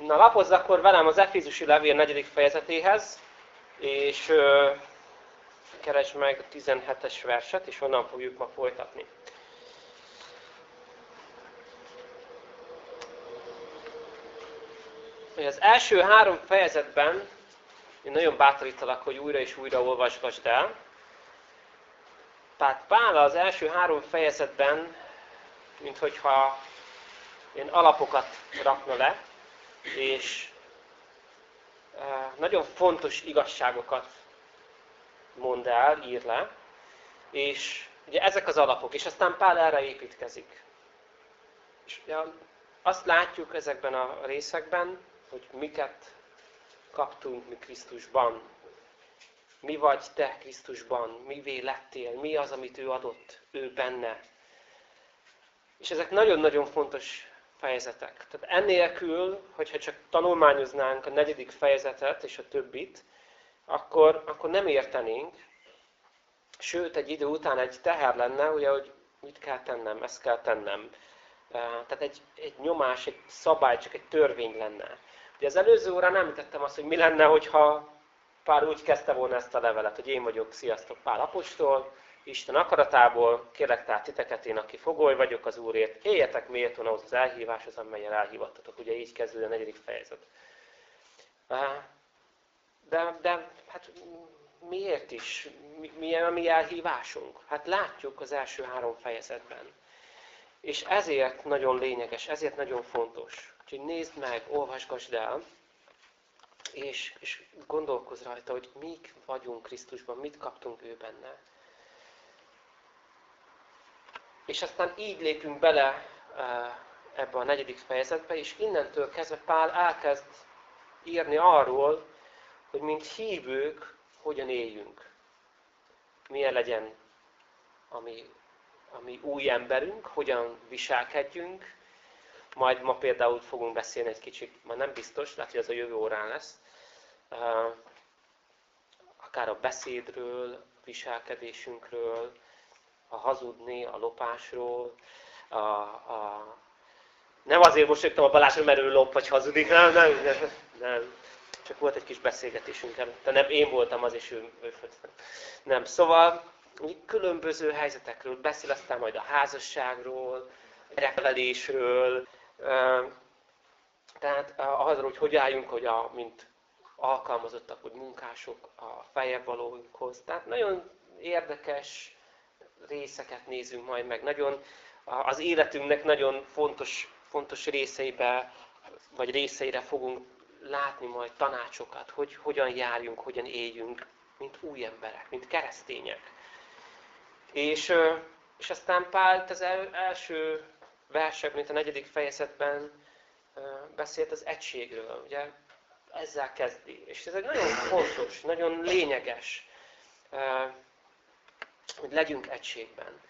Na, lapozz akkor velem az Efézusi Levél negyedik fejezetéhez, és ö, keresd meg a 17-es verset, és onnan fogjuk ma folytatni. Az első három fejezetben én nagyon bátorítalak, hogy újra és újra olvasgasd el. Tehát Pál az első három fejezetben, mint hogyha én alapokat rakna le, és nagyon fontos igazságokat mond el, ír le, és ugye ezek az alapok, és aztán Pál erre építkezik. És ugye azt látjuk ezekben a részekben, hogy miket kaptunk mi Krisztusban. Mi vagy te Krisztusban, mivé lettél, mi az, amit ő adott, ő benne. És ezek nagyon-nagyon fontos fejezetek. Tehát ennélkül, hogyha csak tanulmányoznánk a negyedik fejezetet és a többit, akkor, akkor nem értenénk. Sőt, egy idő után egy teher lenne, ugye, hogy mit kell tennem, ezt kell tennem. Tehát egy, egy nyomás, egy szabály, csak egy törvény lenne. Ugye az előző órán említettem azt, hogy mi lenne, hogyha Pál úgy kezdte volna ezt a levelet, hogy én vagyok, sziasztok, Pál apostol, Isten akaratából, kérlek tehát titeket én, aki fogoly vagyok az Úrért, éljetek méltón ahhoz az elhíváshoz, amelyen elhívattatok. Ugye így kezdődik a negyedik fejezet. De, de hát miért is? Milyen a mi elhívásunk? Hát látjuk az első három fejezetben. És ezért nagyon lényeges, ezért nagyon fontos. Úgyhogy nézd meg, olvasgassd el, és, és gondolkozz rajta, hogy mik vagyunk Krisztusban, mit kaptunk ő benne. És aztán így lépünk bele ebbe a negyedik fejezetbe, és innentől kezdve Pál elkezd írni arról, hogy mint hívők hogyan éljünk. Milyen legyen a mi, a mi új emberünk, hogyan viselkedjünk. Majd ma például fogunk beszélni egy kicsit, ma nem biztos, lehet, hogy ez a jövő órán lesz, akár a beszédről, viselkedésünkről, a hazudni, a lopásról, a, a... nem azért mosolyogtam a Balázsra, mert ő lop vagy hazudik, nem, nem, nem, nem. Csak volt egy kis beszélgetésünk de nem én voltam az, és ő, ő nem. Szóval különböző helyzetekről beszél, aztán majd a házasságról, revelésről, tehát arról, hogy hogy álljunk, hogy a, mint alkalmazottak, vagy munkások a feljebb valóinkhoz. Tehát nagyon érdekes részeket nézünk majd meg. Nagyon, az életünknek nagyon fontos, fontos részeibe, vagy részeire fogunk látni majd tanácsokat, hogy hogyan járjunk, hogyan éljünk, mint új emberek, mint keresztények. És, és aztán Pál az első versek, mint a negyedik fejezetben beszélt az egységről. Ugye ezzel kezdi. És ez egy nagyon fontos, nagyon lényeges hogy legyünk egységben.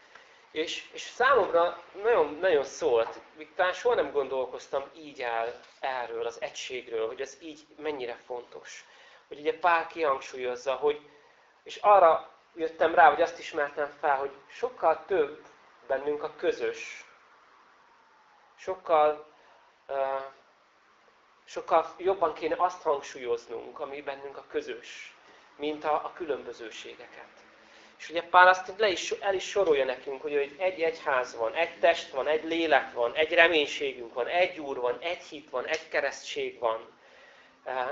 És, és számomra nagyon, nagyon szólt, talán soha nem gondolkoztam így el erről, az egységről, hogy ez így mennyire fontos. Hogy ugye Pál kihangsúlyozza, hogy, és arra jöttem rá, hogy azt ismertem fel, hogy sokkal több bennünk a közös, sokkal, uh, sokkal jobban kéne azt hangsúlyoznunk, ami bennünk a közös, mint a, a különbözőségeket. És ugye Pál azt le is, el is sorolja nekünk, hogy egy egyház van, egy test van, egy lélek van, egy reménységünk van, egy úr van, egy hit van, egy keresztség van,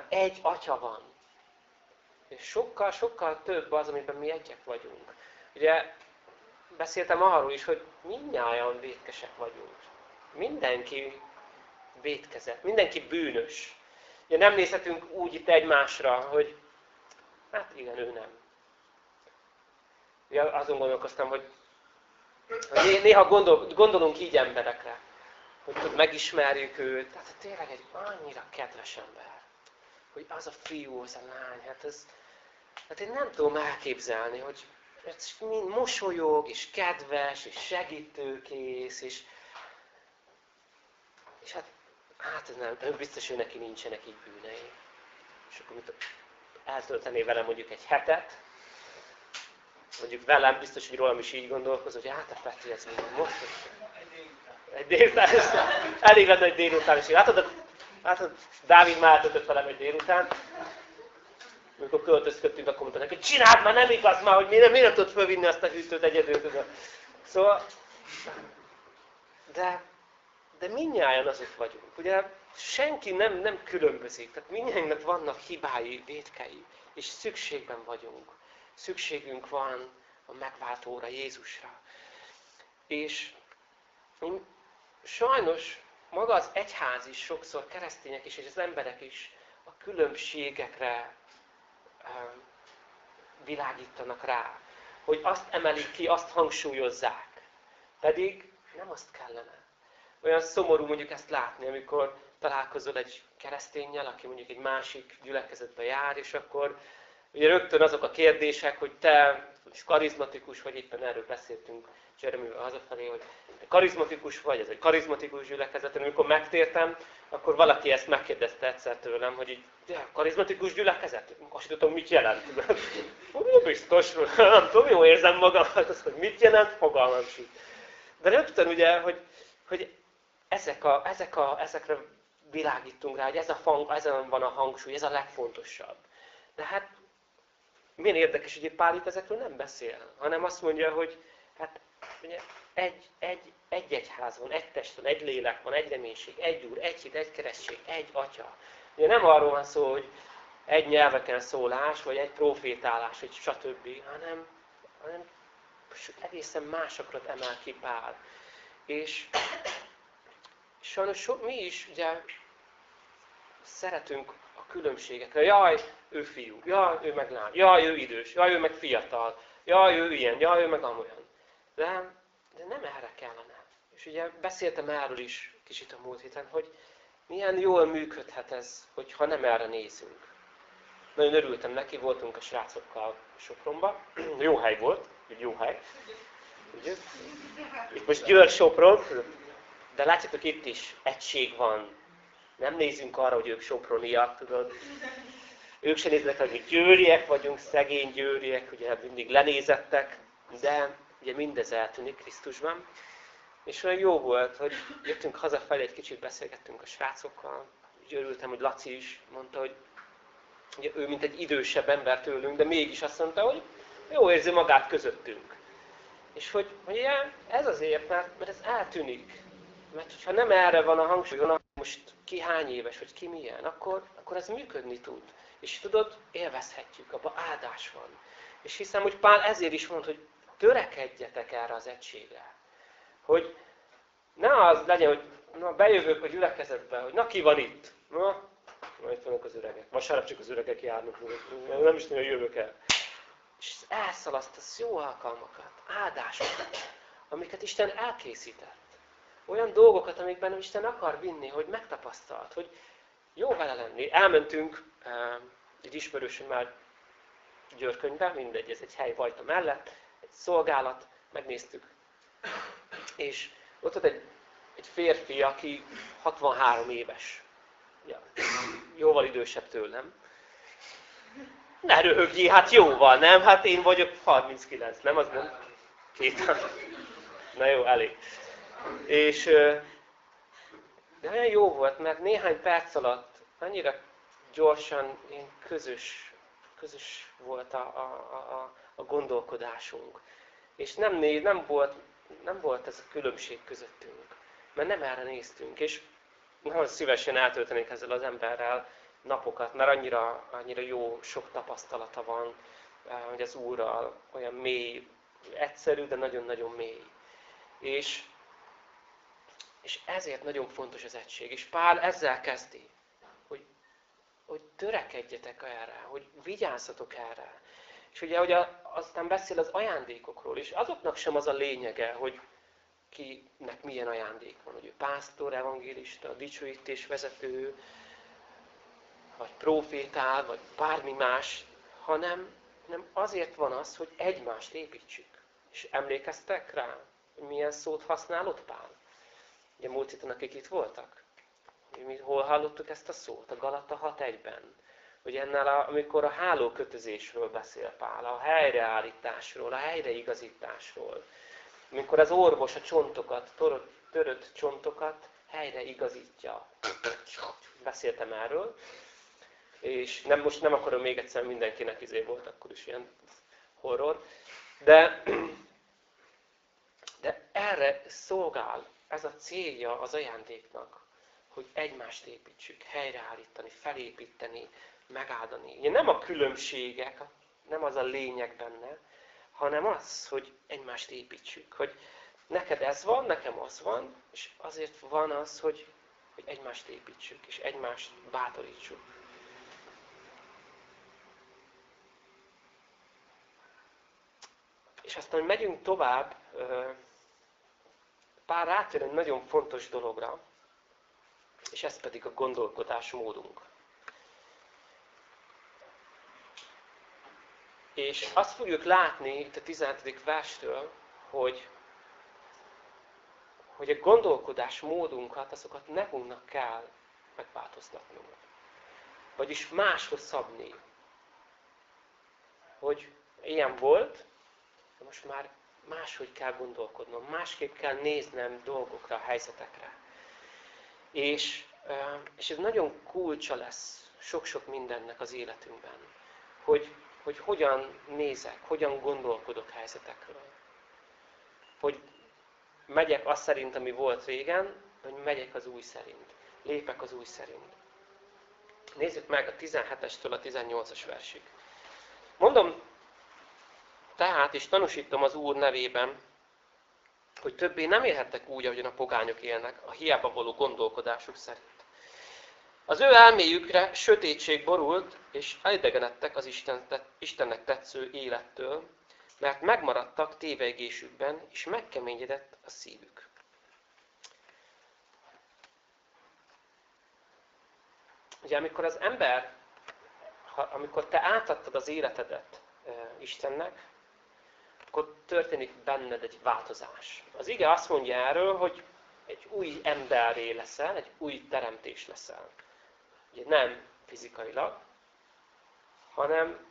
egy atya van. És sokkal, sokkal több az, amiben mi egyek vagyunk. Ugye beszéltem arról is, hogy mindnyájan vétkesek vagyunk. Mindenki vétkezett, mindenki bűnös. Ugye nem nézhetünk úgy itt egymásra, hogy hát igen, ő nem azon gondolkoztam, hogy néha gondol, gondolunk így emberekre, hogy tud, megismerjük őt, tehát tényleg egy annyira kedves ember, hogy az a fiú, az a lány, hát ez, hát én nem tudom elképzelni, hogy ez mind mosolyog, és kedves, és segítőkész, és, és hát, hát ez nem, biztos, hogy neki nincsenek így bűnei. És akkor eltöltené velem mondjuk egy hetet, mondjuk velem, biztos, hogy rólam is így gondolkoz, hogy hát a Peti, ez még most. Egy délután, elég lenne egy délután, és látod, Hát Dávid már átöltött velem egy délután. Amikor költözködtünk, akkor mondta neki, csináld már, nem igaz már, hogy miért, miért tudod fölvinni azt a hűtőt egyedül. Szóval, de, de mindnyáján azok vagyunk. Ugye senki nem, nem különbözik. Tehát mindnyájunknak vannak hibái, védkei, és szükségben vagyunk. Szükségünk van a megváltóra, Jézusra. És sajnos maga az egyház is sokszor, keresztények is, és az emberek is a különbségekre világítanak rá. Hogy azt emelik ki, azt hangsúlyozzák. Pedig nem azt kellene. Olyan szomorú mondjuk ezt látni, amikor találkozol egy keresztényel, aki mondjuk egy másik gyülekezetbe jár, és akkor ugye rögtön azok a kérdések, hogy te karizmatikus vagy, éppen erről beszéltünk Jeremyvel hazafelé, hogy karizmatikus vagy, ez egy karizmatikus gyülekezet, amikor megtértem, akkor valaki ezt megkérdezte egyszer tőlem, hogy így, de karizmatikus gyülekezet? Azt tudom, mit jelent. Nem biztos, nem tudom, jól érzem magam, hát azt, hogy mit jelent, fogalmam sincs. De rögtön ugye, hogy, hogy ezek a, ezek a, ezekre világítunk rá, hogy ez a fang, ezen van a hangsúly, ez a legfontosabb. De hát milyen érdekes, hogy Pál itt ezekről nem beszél, hanem azt mondja, hogy hát ugye, egy, egy, egy egyház van, egy test van, egy lélek van, egy reménység, egy úr, egy hit, egy keresztség, egy atya. Ugye nem arról van szó, hogy egy nyelveken szólás, vagy egy profétálás, vagy stb., hanem, hanem egészen másokat emel ki Pál. És sajnos so, mi is ugye szeretünk különbségekre. Jaj, ő fiú, jaj, ő meg lány, jaj, ő idős, jaj, ő meg fiatal, jaj, ő ilyen, jaj, ő meg amolyan. De, de nem erre kellene. És ugye beszéltem erről is kicsit a múlt héten, hogy milyen jól működhet ez, hogyha nem erre nézünk. Nagyon örültem neki, voltunk a srácokkal Sopronba. Jó hely volt, jó hely. Ugye? Itt most Győr Sopron, de látjátok itt is egység van. Nem nézünk arra, hogy ők Soproniak, tudod. Ők se néznek, hogy mi győriek vagyunk, szegény győriek, ugye mindig lenézettek, de ugye mindez eltűnik Krisztusban. És olyan jó volt, hogy jöttünk hazafelé, egy kicsit beszélgettünk a srácokkal, úgy örültem, hogy Laci is mondta, hogy ugye ő mint egy idősebb ember tőlünk, de mégis azt mondta, hogy jó érzi magát közöttünk. És hogy, hogy ilyen, ez azért, mert, mert ez eltűnik. Mert ha nem erre van a hangsúly, hogy most ki hány éves, vagy ki milyen, akkor, akkor ez működni tud. És tudod, élvezhetjük, abban áldás van. És hiszem, hogy Pál ezért is mond, hogy törekedjetek erre az egységre. Hogy ne az legyen, hogy na, bejövök a gyülekezetbe, hogy na ki van itt? Na, na itt vannak az öregek. Vasárnap csak az öregek járnak, nem is hogy jövök el. És elszalasztasz jó alkalmakat, áldásokat, amiket Isten elkészített. Olyan dolgokat, amikben Isten akar vinni, hogy megtapasztalt, hogy jó vele lenni. Elmentünk egy ismerősöm már Györkönybe, mindegy, ez egy hely Vajta mellett, egy szolgálat, megnéztük. És ott volt egy, egy férfi, aki 63 éves. Ja, jóval idősebb tőlem. Ne röhögjé, hát jóval, nem? Hát én vagyok 39, nem? Az nem? Két. Na jó, elég. És de olyan jó volt, mert néhány perc alatt annyira gyorsan én közös, közös volt a, a, a, a gondolkodásunk. És nem, néz, nem, volt, nem volt ez a különbség közöttünk. Mert nem erre néztünk. És nagyon szívesen eltöltenék ezzel az emberrel napokat, mert annyira, annyira jó, sok tapasztalata van, hogy az Úrral olyan mély, egyszerű, de nagyon-nagyon mély. És, és ezért nagyon fontos az egység. És Pál ezzel kezdi hogy törekedjetek erre, hogy vigyázzatok erre. És ugye, hogy aztán beszél az ajándékokról is, azoknak sem az a lényege, hogy kinek milyen ajándék van, hogy ő pásztor, evangélista, dicsőítés vezető, vagy profétál, vagy bármi más, hanem, hanem azért van az, hogy egymást építsük. És emlékeztek rá, hogy milyen szót használott Pál? Ugye múlt héten, akik itt voltak? Mi hol hallottuk ezt a szót? A Galata 6.1-ben. Hogy ennél, amikor a hálókötözésről beszél Pál, a helyreállításról, a helyreigazításról. Amikor az orvos a csontokat, törött, törött csontokat helyre igazítja. Beszéltem erről. És nem, most nem akarom még egyszer mindenkinek izé volt, akkor is ilyen horror. De, de erre szolgál, ez a célja az ajándéknak, hogy egymást építsük, helyreállítani, felépíteni, megáldani. Ugye nem a különbségek, nem az a lényeg benne, hanem az, hogy egymást építsük. Hogy neked ez van, nekem az van, és azért van az, hogy, hogy egymást építsük, és egymást bátorítsuk. És aztán, hogy megyünk tovább, pár rátér egy nagyon fontos dologra, és ez pedig a gondolkodásmódunk. És azt fogjuk látni itt a 17. verstől, hogy, hogy a gondolkodás módunkat, azokat nekünknek kell megváltoztatnunk. Vagyis máshoz szabni. Hogy ilyen volt, de most már máshogy kell gondolkodnom, másképp kell néznem dolgokra, helyzetekre. És, és ez nagyon kulcsa lesz sok-sok mindennek az életünkben. Hogy, hogy hogyan nézek, hogyan gondolkodok helyzetekről. Hogy megyek azt szerint, ami volt régen, vagy megyek az új szerint. Lépek az új szerint. Nézzük meg a 17-estől a 18-as versig. Mondom, tehát is tanúsítom az Úr nevében, hogy többé nem élhettek úgy, ahogyan a pogányok élnek, a hiába való gondolkodásuk szerint. Az ő elméjükre sötétség borult, és elidegenedtek az Istennek tetsző élettől, mert megmaradtak tévegésükben, és megkeményedett a szívük. Ugye amikor az ember, amikor te átadtad az életedet Istennek, akkor történik benned egy változás. Az ige azt mondja erről, hogy egy új emberré leszel, egy új teremtés leszel. Ugye nem fizikailag, hanem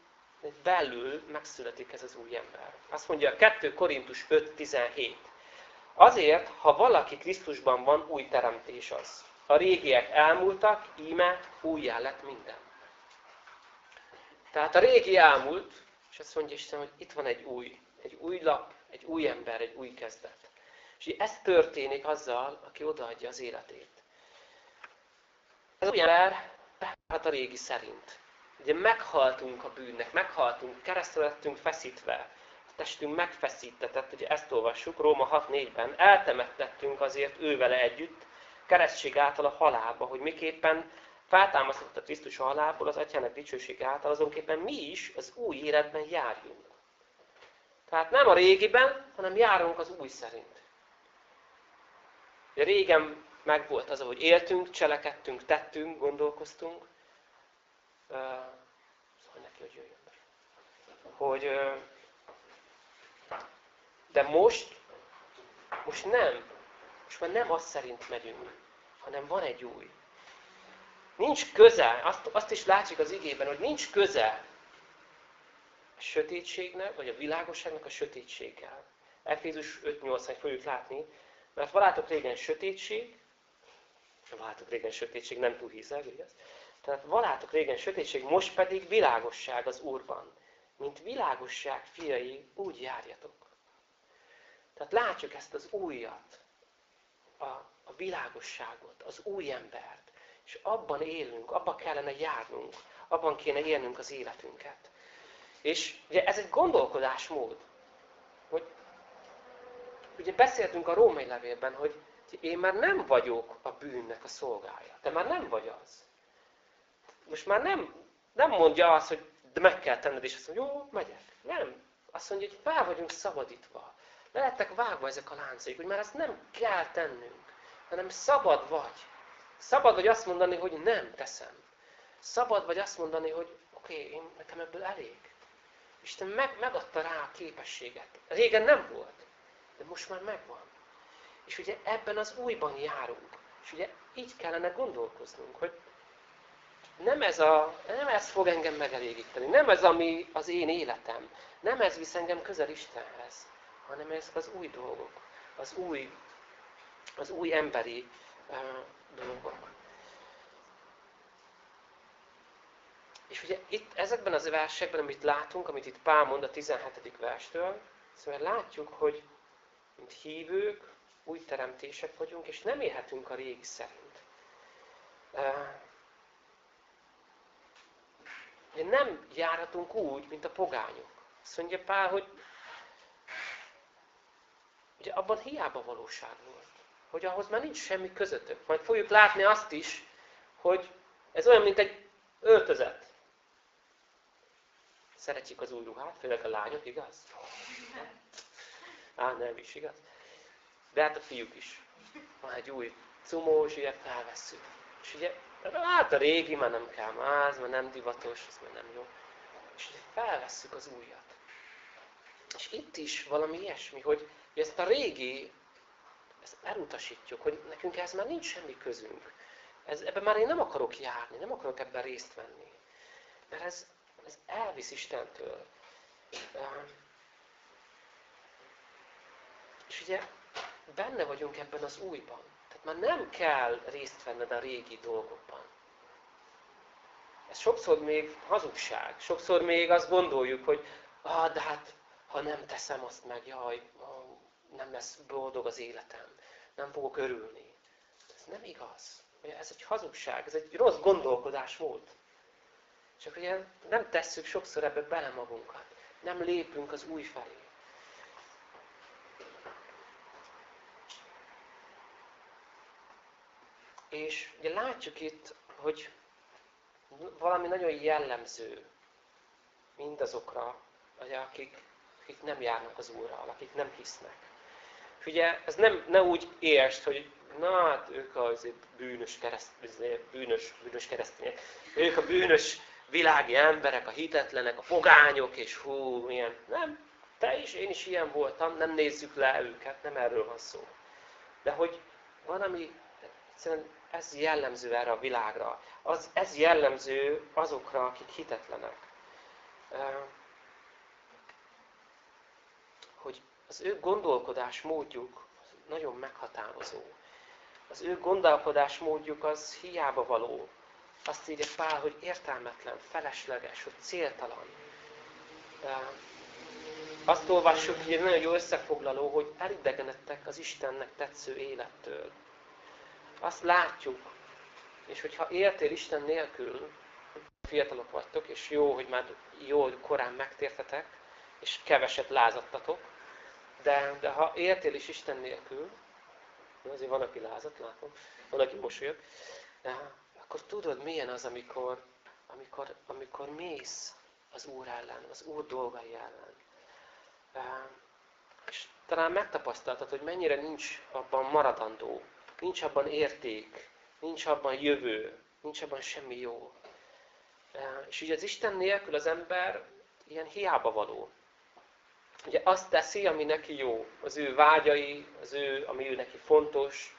belül megszületik ez az új ember. Azt mondja a 2 Korintus 5.17. Azért, ha valaki Krisztusban van, új teremtés az. A régiek elmúltak, íme újjá lett minden. Tehát a régi elmúlt, és azt mondja Isten, hogy itt van egy új egy új lap, egy új ember, egy új kezdet. És ez történik azzal, aki odaadja az életét. Ez új ember, hát a régi szerint. Ugye meghaltunk a bűnnek, meghaltunk, keresztre lettünk feszítve, a testünk megfeszítetett, ugye ezt olvassuk Róma 6.4-ben, eltemettettünk azért ővele együtt, keresztség által a halálba, hogy miképpen feltámasztott a Krisztus a halálból, az atyának dicsőség által, azonképpen mi is az új életben járjunk. Tehát nem a régiben, hanem járunk az új szerint. Régen megvolt az, ahogy éltünk, cselekedtünk, tettünk, gondolkoztunk. Szóval neki, hogy jöjjön meg. Hogy, de most, most nem. Most már nem azt szerint megyünk, hanem van egy új. Nincs köze, azt, azt is látjuk az igében, hogy nincs köze a sötétségnek, vagy a világosságnak a sötétséggel. Efézus 5.8-ban fogjuk látni, mert valátok régen sötétség, valátok régen sötétség, nem túl hízel, igaz? Tehát valátok régen sötétség, most pedig világosság az Úrban. Mint világosság fiai, úgy járjatok. Tehát látjuk ezt az újat, a, a világosságot, az új embert, és abban élünk, abban kellene járnunk, abban kéne élnünk az életünket. És ugye ez egy gondolkodásmód. Hogy, ugye beszéltünk a római levélben, hogy én már nem vagyok a bűnnek a szolgája. Te már nem vagy az. Most már nem, nem mondja azt, hogy de meg kell tenned, és azt mondja, jó, megyek. Nem. Azt mondja, hogy fel vagyunk szabadítva. Le lettek vágva ezek a láncok, hogy már ezt nem kell tennünk, hanem szabad vagy. Szabad vagy azt mondani, hogy nem teszem. Szabad vagy azt mondani, hogy oké, okay, én nekem ebből elég. Isten meg, megadta rá a képességet. Régen nem volt, de most már megvan. És ugye ebben az újban járunk. És ugye így kellene gondolkoznunk, hogy nem ez, a, nem ez fog engem megelégíteni, nem ez ami az én életem, nem ez visz engem közel Istenhez, hanem ezek az új dolgok, az új, az új emberi dolgok. És ugye itt ezekben az versekben, amit látunk, amit itt Pál mond a 17. verstől, szóval látjuk, hogy mint hívők, új teremtések vagyunk, és nem élhetünk a régi szerint. Ugye nem járhatunk úgy, mint a pogányok. Azt mondja Pál, hogy ugye abban hiába valóság volt. Hogy ahhoz már nincs semmi közöttök. Majd fogjuk látni azt is, hogy ez olyan, mint egy öltözet. Szeretjük az új ruhát, főleg a lányok, igaz? Á, nem is, igaz? De hát a fiúk is. Van egy új cumós, ugye felvesszük. És ugye, hát a régi már nem kell, már az már nem divatos, az már nem jó. És ugye felvesszük az újat. És itt is valami ilyesmi, hogy ezt a régi, ezt elutasítjuk, hogy nekünk ez már nincs semmi közünk. Ez, ebben már én nem akarok járni, nem akarok ebben részt venni. Mert ez, ez elvisz Istentől. És ugye benne vagyunk ebben az újban. Tehát már nem kell részt venned a régi dolgokban. Ez sokszor még hazugság. Sokszor még azt gondoljuk, hogy ah, de hát, ha nem teszem azt meg, jaj, nem lesz boldog az életem. Nem fogok örülni. Ez nem igaz. Ez egy hazugság, ez egy rossz gondolkodásmód. Csak ugye nem tesszük sokszor ebbe bele magunkat. Nem lépünk az új felé. És ugye látjuk itt, hogy valami nagyon jellemző mindazokra, akik, akik nem járnak az Úrral, akik nem hisznek. És ugye ez nem, ne úgy értsd, hogy na hát ők az bűnös, kereszt, bűnös, bűnös keresztények, ők a bűnös világi emberek, a hitetlenek, a fogányok, és hú, milyen. Nem, te is, én is ilyen voltam, nem nézzük le őket, nem erről van szó. De hogy van, ami egyszerűen ez jellemző erre a világra. Az, ez jellemző azokra, akik hitetlenek. Hogy az ő gondolkodás módjuk nagyon meghatározó. Az ő gondolkodás módjuk az hiába való. Azt írja Pál, hogy értelmetlen, felesleges, hogy céltalan. Azt olvassuk, hogy egy nagyon jó összefoglaló, hogy elidegenedtek az Istennek tetsző élettől azt látjuk, és hogyha éltél Isten nélkül, fiatalok vagytok, és jó, hogy már jó, korán megtértetek, és keveset lázadtatok, de, de ha éltél is Isten nélkül, azért van, aki lázat, látom, van, aki mosolyog, akkor tudod, milyen az, amikor, amikor, amikor mész az Úr ellen, az Úr dolgai ellen. És talán megtapasztaltad, hogy mennyire nincs abban maradandó, Nincs abban érték, nincs abban jövő, nincs abban semmi jó. És ugye az Isten nélkül az ember ilyen hiába való. Ugye azt teszi, ami neki jó. Az ő vágyai, az ő, ami ő neki fontos,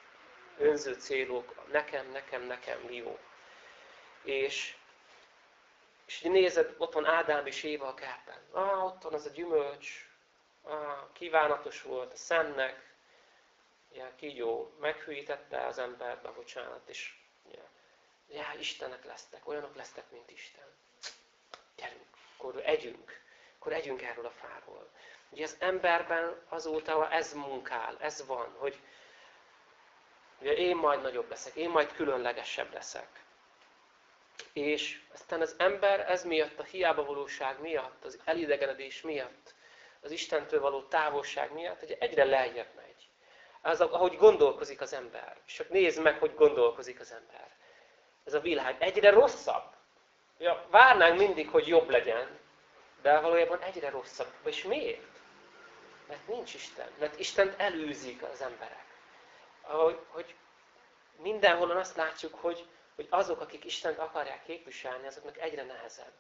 önző célok, nekem, nekem, nekem jó. És, és nézed, ott van Ádám és Éva a kertben. Ah, ott van az a gyümölcs, ah, kívánatos volt a szemnek, ja, kígyó meghűítette az emberbe, bocsánat, és ja, ja, Istenek lesztek, olyanok lesztek, mint Isten. Gyerünk, akkor együnk, akkor együnk erről a fáról. Ugye az emberben azóta ez munkál, ez van, hogy ugye én majd nagyobb leszek, én majd különlegesebb leszek. És aztán az ember ez miatt, a hiába valóság miatt, az elidegenedés miatt, az Istentől való távolság miatt, hogy egyre lejjebb megy az, ahogy gondolkozik az ember. És csak nézd meg, hogy gondolkozik az ember. Ez a világ egyre rosszabb. Ja, várnánk mindig, hogy jobb legyen, de valójában egyre rosszabb. És miért? Mert nincs Isten. Mert Istent előzik az emberek. Ahogy, hogy mindenhol azt látjuk, hogy, hogy azok, akik Istent akarják képviselni, azoknak egyre nehezebb.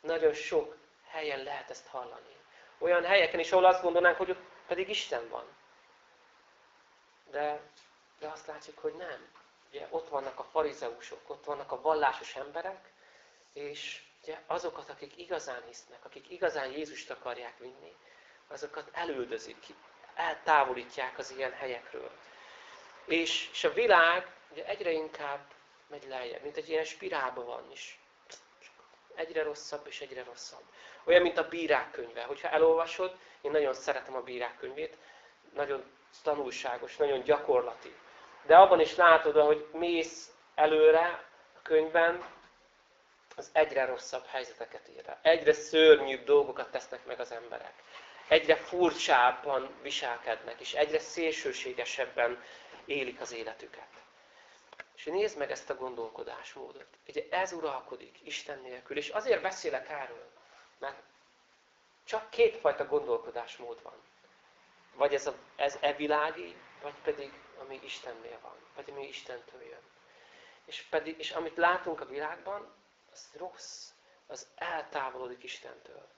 Nagyon sok helyen lehet ezt hallani. Olyan helyeken is, ahol azt gondolnánk, hogy ott pedig Isten van. De, de azt látjuk, hogy nem. Ugye ott vannak a farizeusok, ott vannak a vallásos emberek, és ugye azokat, akik igazán hisznek, akik igazán Jézust akarják vinni, azokat elüldözik, eltávolítják az ilyen helyekről. És, és a világ ugye egyre inkább megy lejjebb, mint egy ilyen spirálban van is. Egyre rosszabb és egyre rosszabb. Olyan, mint a bírák könyve. Hogyha elolvasod, én nagyon szeretem a bírák könyvét, nagyon tanulságos, nagyon gyakorlati. De abban is látod, hogy mész előre a könyvben, az egyre rosszabb helyzeteket ír Egyre szörnyűbb dolgokat tesznek meg az emberek. Egyre furcsábban viselkednek, és egyre szélsőségesebben élik az életüket. És nézd meg ezt a gondolkodásmódot. Ugye ez uralkodik Isten nélkül. És azért beszélek erről, mert csak kétfajta gondolkodásmód van. Vagy ez, a, ez e világi, vagy pedig ami Istennél van. Vagy ami Istentől jön. És, pedig, és amit látunk a világban, az rossz. Az eltávolodik Istentől.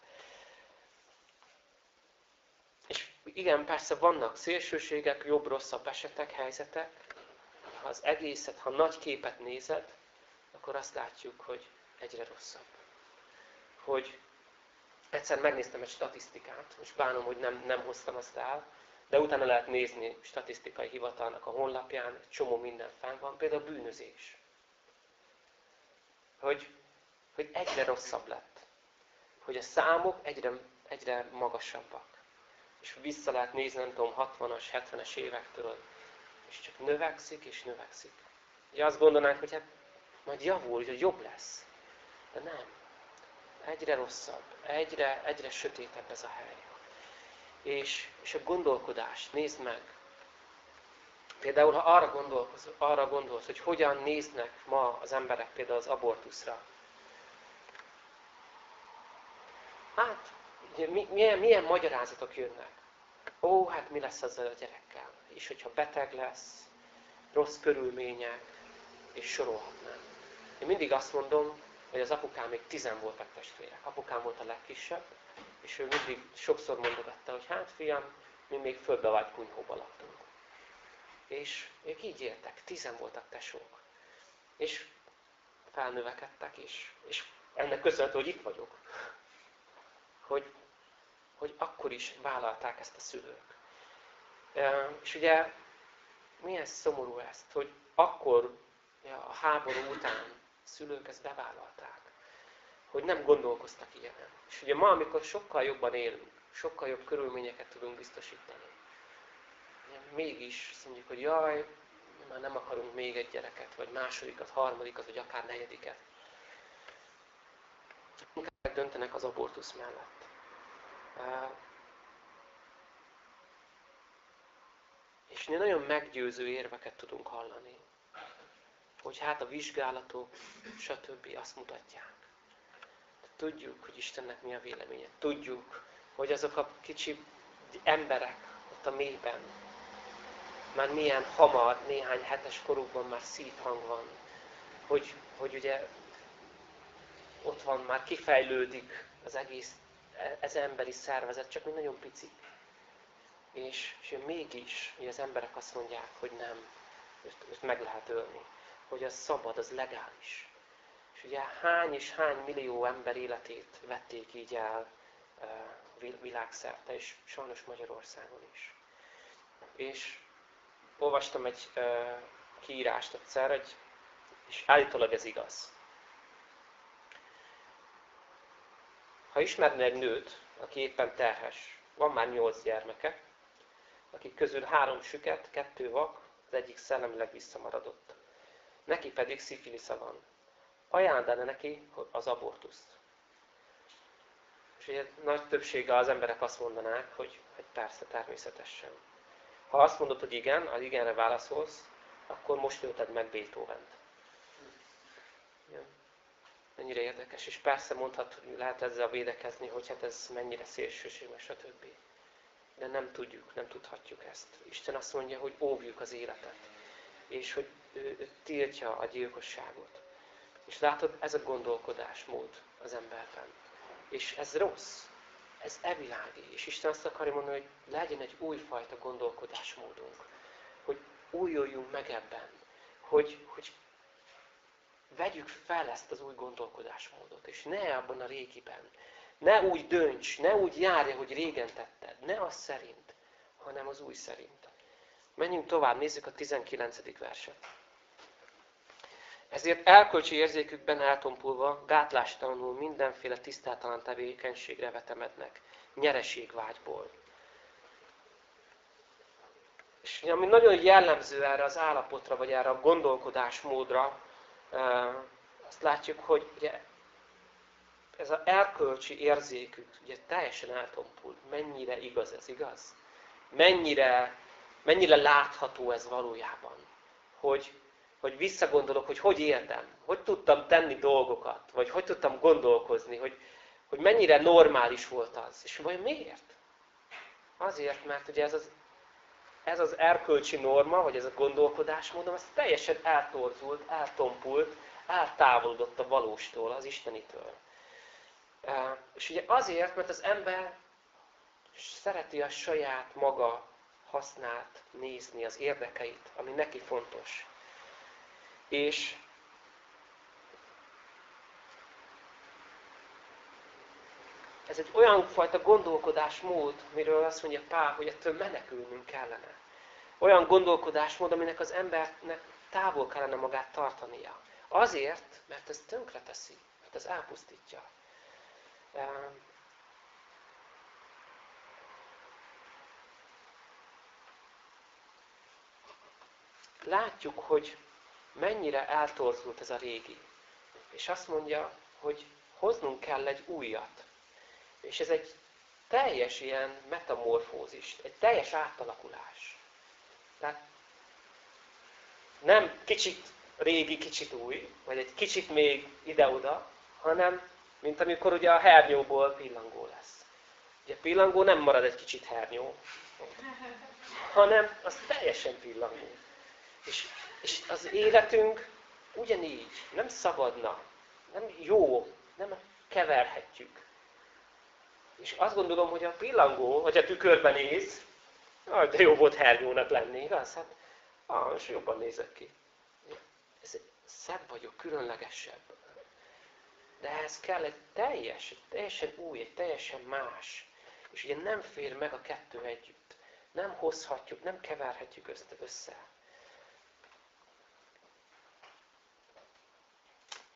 És igen, persze vannak szélsőségek, jobb-rosszabb esetek, helyzetek. Ha az egészet, ha nagy képet nézed, akkor azt látjuk, hogy egyre rosszabb. Hogy egyszer megnéztem egy statisztikát, és bánom, hogy nem, nem hoztam azt el, de utána lehet nézni statisztikai hivatalnak a honlapján, csomó minden fenn van, például a bűnözés. Hogy, hogy egyre rosszabb lett. Hogy a számok egyre, egyre magasabbak. És vissza lehet nézni, nem tudom, 60-as, 70-es évektől, és csak növekszik és növekszik. Ugye azt gondolnánk, hogy hát majd javul, hogy jobb lesz. De nem. Egyre rosszabb, egyre, egyre sötétebb ez a hely. És, és a gondolkodás, nézd meg. Például, ha arra gondolsz, arra gondolsz, hogy hogyan néznek ma az emberek például az abortuszra. Hát, milyen, milyen magyarázatok jönnek? Ó, hát mi lesz azzal a gyerekkel? És hogyha beteg lesz, rossz körülmények, és sorolhatnám. Én mindig azt mondom, hogy az apukám még tizen voltak testvérek. Apukám volt a legkisebb, és ő mindig sokszor mondogatta, hogy hát fiam, mi még vagy kunyhóba laktunk. És ők így éltek, tizen voltak tesók. És felnövekedtek, és, és ennek köszönhető, hogy itt vagyok. Hogy, hogy akkor is vállalták ezt a szülők. És ugye milyen szomorú ezt, hogy akkor a háború után szülők ezt bevállalták. Hogy nem gondolkoztak ilyenen. És ugye ma, amikor sokkal jobban élünk, sokkal jobb körülményeket tudunk biztosítani, mégis azt mondjuk, hogy jaj, már nem akarunk még egy gyereket, vagy másodikat, harmadikat, vagy akár negyediket. Döntenek az abortusz mellett. És nagyon meggyőző érveket tudunk hallani hogy hát a vizsgálatok, stb. azt mutatják. Tudjuk, hogy Istennek mi a véleménye. Tudjuk, hogy azok a kicsi emberek ott a mélyben, már milyen hamar, néhány hetes korukban már szívhang van, hogy, hogy ugye ott van, már kifejlődik az egész, ez emberi szervezet, csak még nagyon pici. És, és mégis, hogy az emberek azt mondják, hogy nem, őt, őt meg lehet ölni hogy az szabad, az legális. És ugye hány és hány millió ember életét vették így el világszerte, és sajnos Magyarországon is. És olvastam egy kiírást egyszer, egy, és állítólag ez igaz. Ha ismernél egy nőt, aki éppen terhes, van már nyolc gyermeke, akik közül három süket, kettő vak, az egyik szellemileg visszamaradott neki pedig szifilisza van. Ajánlana neki az abortuszt. És ugye nagy többsége az emberek azt mondanák, hogy, hogy persze, természetesen. Ha azt mondod, hogy igen, az igenre válaszolsz, akkor most lőted meg Beethoven-t. Mennyire érdekes. És persze mondhat, hogy lehet ezzel védekezni, hogy hát ez mennyire szélsőség, meg stb. De nem tudjuk, nem tudhatjuk ezt. Isten azt mondja, hogy óvjuk az életet. És hogy ő, ő tiltja a gyilkosságot. És látod, ez a gondolkodásmód az emberben. És ez rossz. Ez evilági. És Isten azt akarja mondani, hogy legyen egy újfajta gondolkodásmódunk. Hogy újuljunk meg ebben. Hogy, hogy vegyük fel ezt az új gondolkodásmódot. És ne abban a régiben. Ne úgy dönts, ne úgy járja, hogy régen tetted. Ne az szerint, hanem az új szerint. Menjünk tovább, nézzük a 19. verset. Ezért elkölcsi érzékükben eltompulva, gátlástalanul mindenféle tisztátalan tevékenységre vetemednek, nyereségvágyból. És ami nagyon jellemző erre az állapotra, vagy erre a gondolkodásmódra, azt látjuk, hogy ugye ez az erkölcsi érzékük ugye teljesen eltompult. Mennyire igaz ez, igaz? Mennyire, mennyire látható ez valójában? Hogy, hogy visszagondolok, hogy hogy éltem, hogy tudtam tenni dolgokat, vagy hogy tudtam gondolkozni, hogy, hogy mennyire normális volt az. És vajon miért? Azért, mert ugye ez az, ez az erkölcsi norma, vagy ez a gondolkodásmódom, ez teljesen eltorzult, eltompult, eltávolodott a valóstól, az Istenitől. És ugye azért, mert az ember szereti a saját maga hasznát nézni, az érdekeit, ami neki fontos. És ez egy olyan fajta gondolkodásmód, miről azt mondja Pál, hogy ettől menekülnünk kellene. Olyan gondolkodásmód, aminek az embernek távol kellene magát tartania. Azért, mert ez tönkre teszi, mert ez elpusztítja. Látjuk, hogy mennyire eltorzult ez a régi. És azt mondja, hogy hoznunk kell egy újat. És ez egy teljes ilyen metamorfózis, egy teljes átalakulás. Tehát nem kicsit régi, kicsit új, vagy egy kicsit még ide-oda, hanem mint amikor ugye a hernyóból pillangó lesz. Ugye pillangó nem marad egy kicsit hernyó, hanem az teljesen pillangó. És, és az életünk ugyanígy, nem szabadna, nem jó, nem keverhetjük. És azt gondolom, hogy a pillangó, hogy a tükörben néz, ah, de jó volt hernyónak lenni, igaz? Hát, ah, most jobban nézek ki. Ez szebb vagyok, különlegesebb. De ehhez kell egy teljes, egy teljesen új, egy teljesen más. És ugye nem fér meg a kettő együtt. Nem hozhatjuk, nem keverhetjük össze.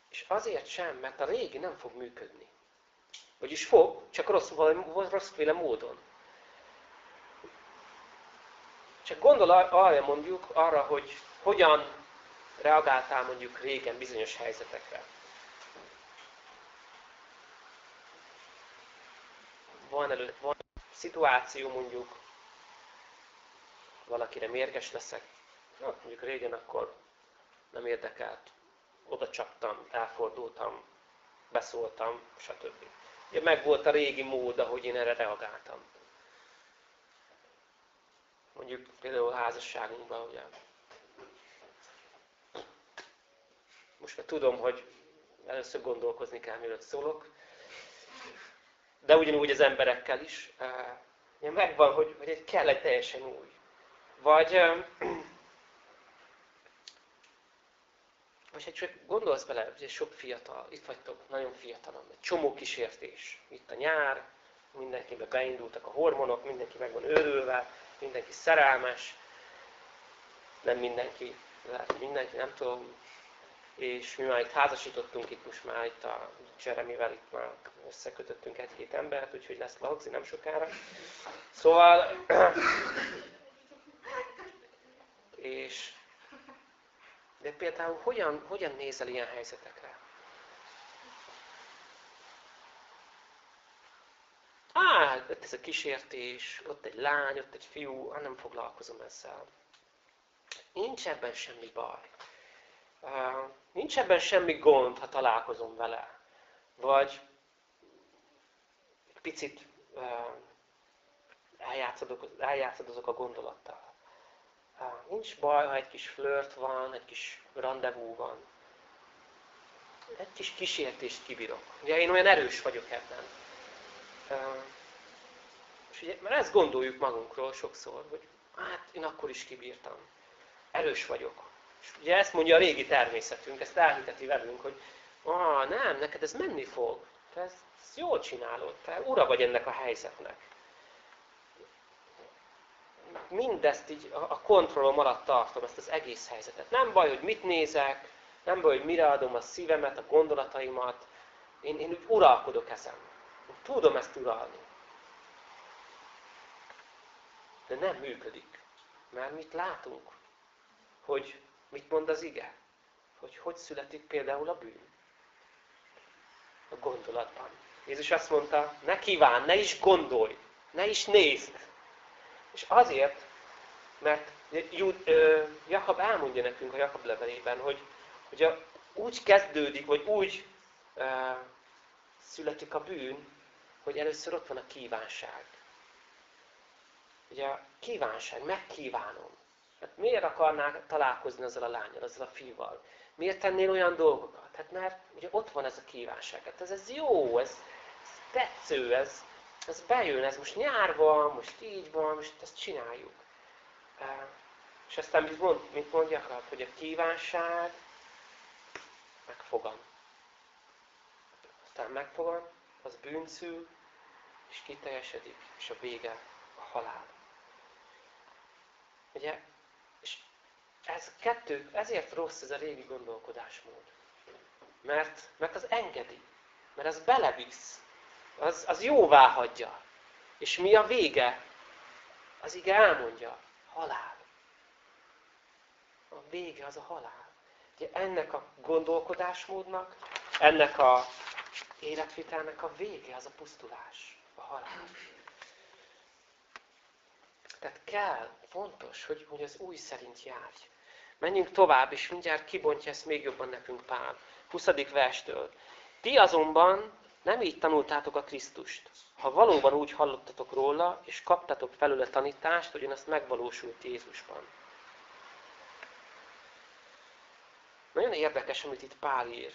És azért sem, mert a régi nem fog működni. Vagyis fog, csak rossz, rosszféle módon. Csak gondol arra mondjuk, arra, hogy hogyan reagáltál mondjuk régen bizonyos helyzetekre. van előtt, van szituáció mondjuk, valakire mérges leszek, na, mondjuk régen akkor nem érdekelt, oda csaptam, elfordultam, beszóltam, stb. Ugye meg volt a régi mód, ahogy én erre reagáltam. Mondjuk például házasságunkban, ugye. Most már tudom, hogy először gondolkozni kell, mielőtt szólok, de ugyanúgy az emberekkel is. Ja, megvan, hogy, hogy kell egy teljesen új. Vagy, vagy hát csak gondolsz bele, hogy sok fiatal, itt vagytok, nagyon fiatalon, egy csomó kísértés. Itt a nyár, mindenkibe beindultak a hormonok, mindenki meg van őrülve, mindenki szerelmes, nem mindenki, lehet, mindenki, nem tudom, és mi már itt házasítottunk, itt most már itt a Jeremivel itt már összekötöttünk egy-két embert, úgyhogy lesz Lagzi nem sokára. Szóval, és de például hogyan, hogyan nézel ilyen helyzetekre? Á, ott ez a kísértés, ott egy lány, ott egy fiú, ah, nem foglalkozom ezzel. Nincs ebben semmi baj. Nincs ebben semmi gond, ha találkozom vele. Vagy picit eljátszadozok a gondolattal. Nincs baj, ha egy kis flört van, egy kis rendezvú van. Egy kis kísértést kibírok. Ugye én olyan erős vagyok ebben. És ugye, mert ezt gondoljuk magunkról sokszor, hogy hát én akkor is kibírtam. Erős vagyok. És ugye ezt mondja a régi természetünk, ezt elhiteti velünk, hogy ah, nem, neked ez menni fog. Te ezt, jól csinálod, te ura vagy ennek a helyzetnek. Mindezt így a kontrollom alatt tartom, ezt az egész helyzetet. Nem baj, hogy mit nézek, nem baj, hogy mire adom a szívemet, a gondolataimat. Én, én úgy uralkodok ezen. Én tudom ezt uralni. De nem működik. Mert mit látunk? Hogy mit mond az ige? Hogy hogy születik például a bűn? A gondolatban. Jézus azt mondta, ne kíván, ne is gondolj, ne is nézd. És azért, mert Jakab elmondja nekünk a Jakab levelében, hogy, hogy úgy kezdődik, vagy úgy születik a bűn, hogy először ott van a kívánság. Ugye a kívánság, megkívánom. Hát miért akarnál találkozni azzal a lányal, azzal a fiúval? Miért tennél olyan dolgokat? Hát mert ugye ott van ez a kívánság. Hát ez, ez jó, ez, ez tetsző, ez, ez bejön, ez most nyár van, most így van, most ezt csináljuk. És aztán mit, mond, mit mondjak? Hogy a kívánság megfogan. Aztán megfogan, az bűnszül, és kiteljesedik, és a vége a halál. Ugye, és ez kettő, ezért rossz ez a régi gondolkodásmód. Mert, mert az engedi, mert az belevisz, az, az jóvá hagyja. És mi a vége? Az ige elmondja, halál. A vége az a halál. Ugye ennek a gondolkodásmódnak, ennek a életvitelnek a vége az a pusztulás, a halál. Tehát kell, fontos, hogy, hogy az új szerint járj. Menjünk tovább, és mindjárt kibontja ezt még jobban nekünk Pál. 20. verstől. Ti azonban nem így tanultátok a Krisztust. Ha valóban úgy hallottatok róla, és kaptatok felőle tanítást, hogy azt megvalósult Jézusban. Nagyon érdekes, amit itt Pál ír.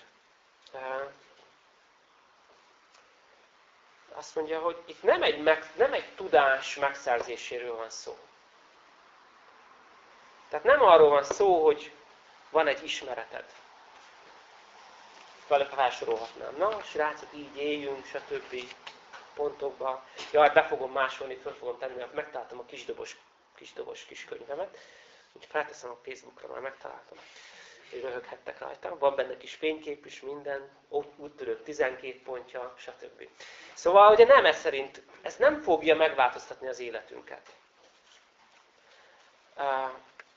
Azt mondja, hogy itt nem egy, meg, nem egy tudás megszerzéséről van szó. Tehát nem arról van szó, hogy van egy ismereted. Vele felsorolhatnám. Na, srácok, így éljünk, stb. pontokba. Jaj, be fogom másolni, föl fogom tenni, mert megtaláltam a kisdobos, kisdobos kiskönyvemet. Úgyhogy felteszem a Facebookra, már megtaláltam. Röhöghettek rajta. Van benne kis fénykép is, minden. Ott úttörő 12 pontja, stb. Szóval ugye nem ez szerint, ez nem fogja megváltoztatni az életünket.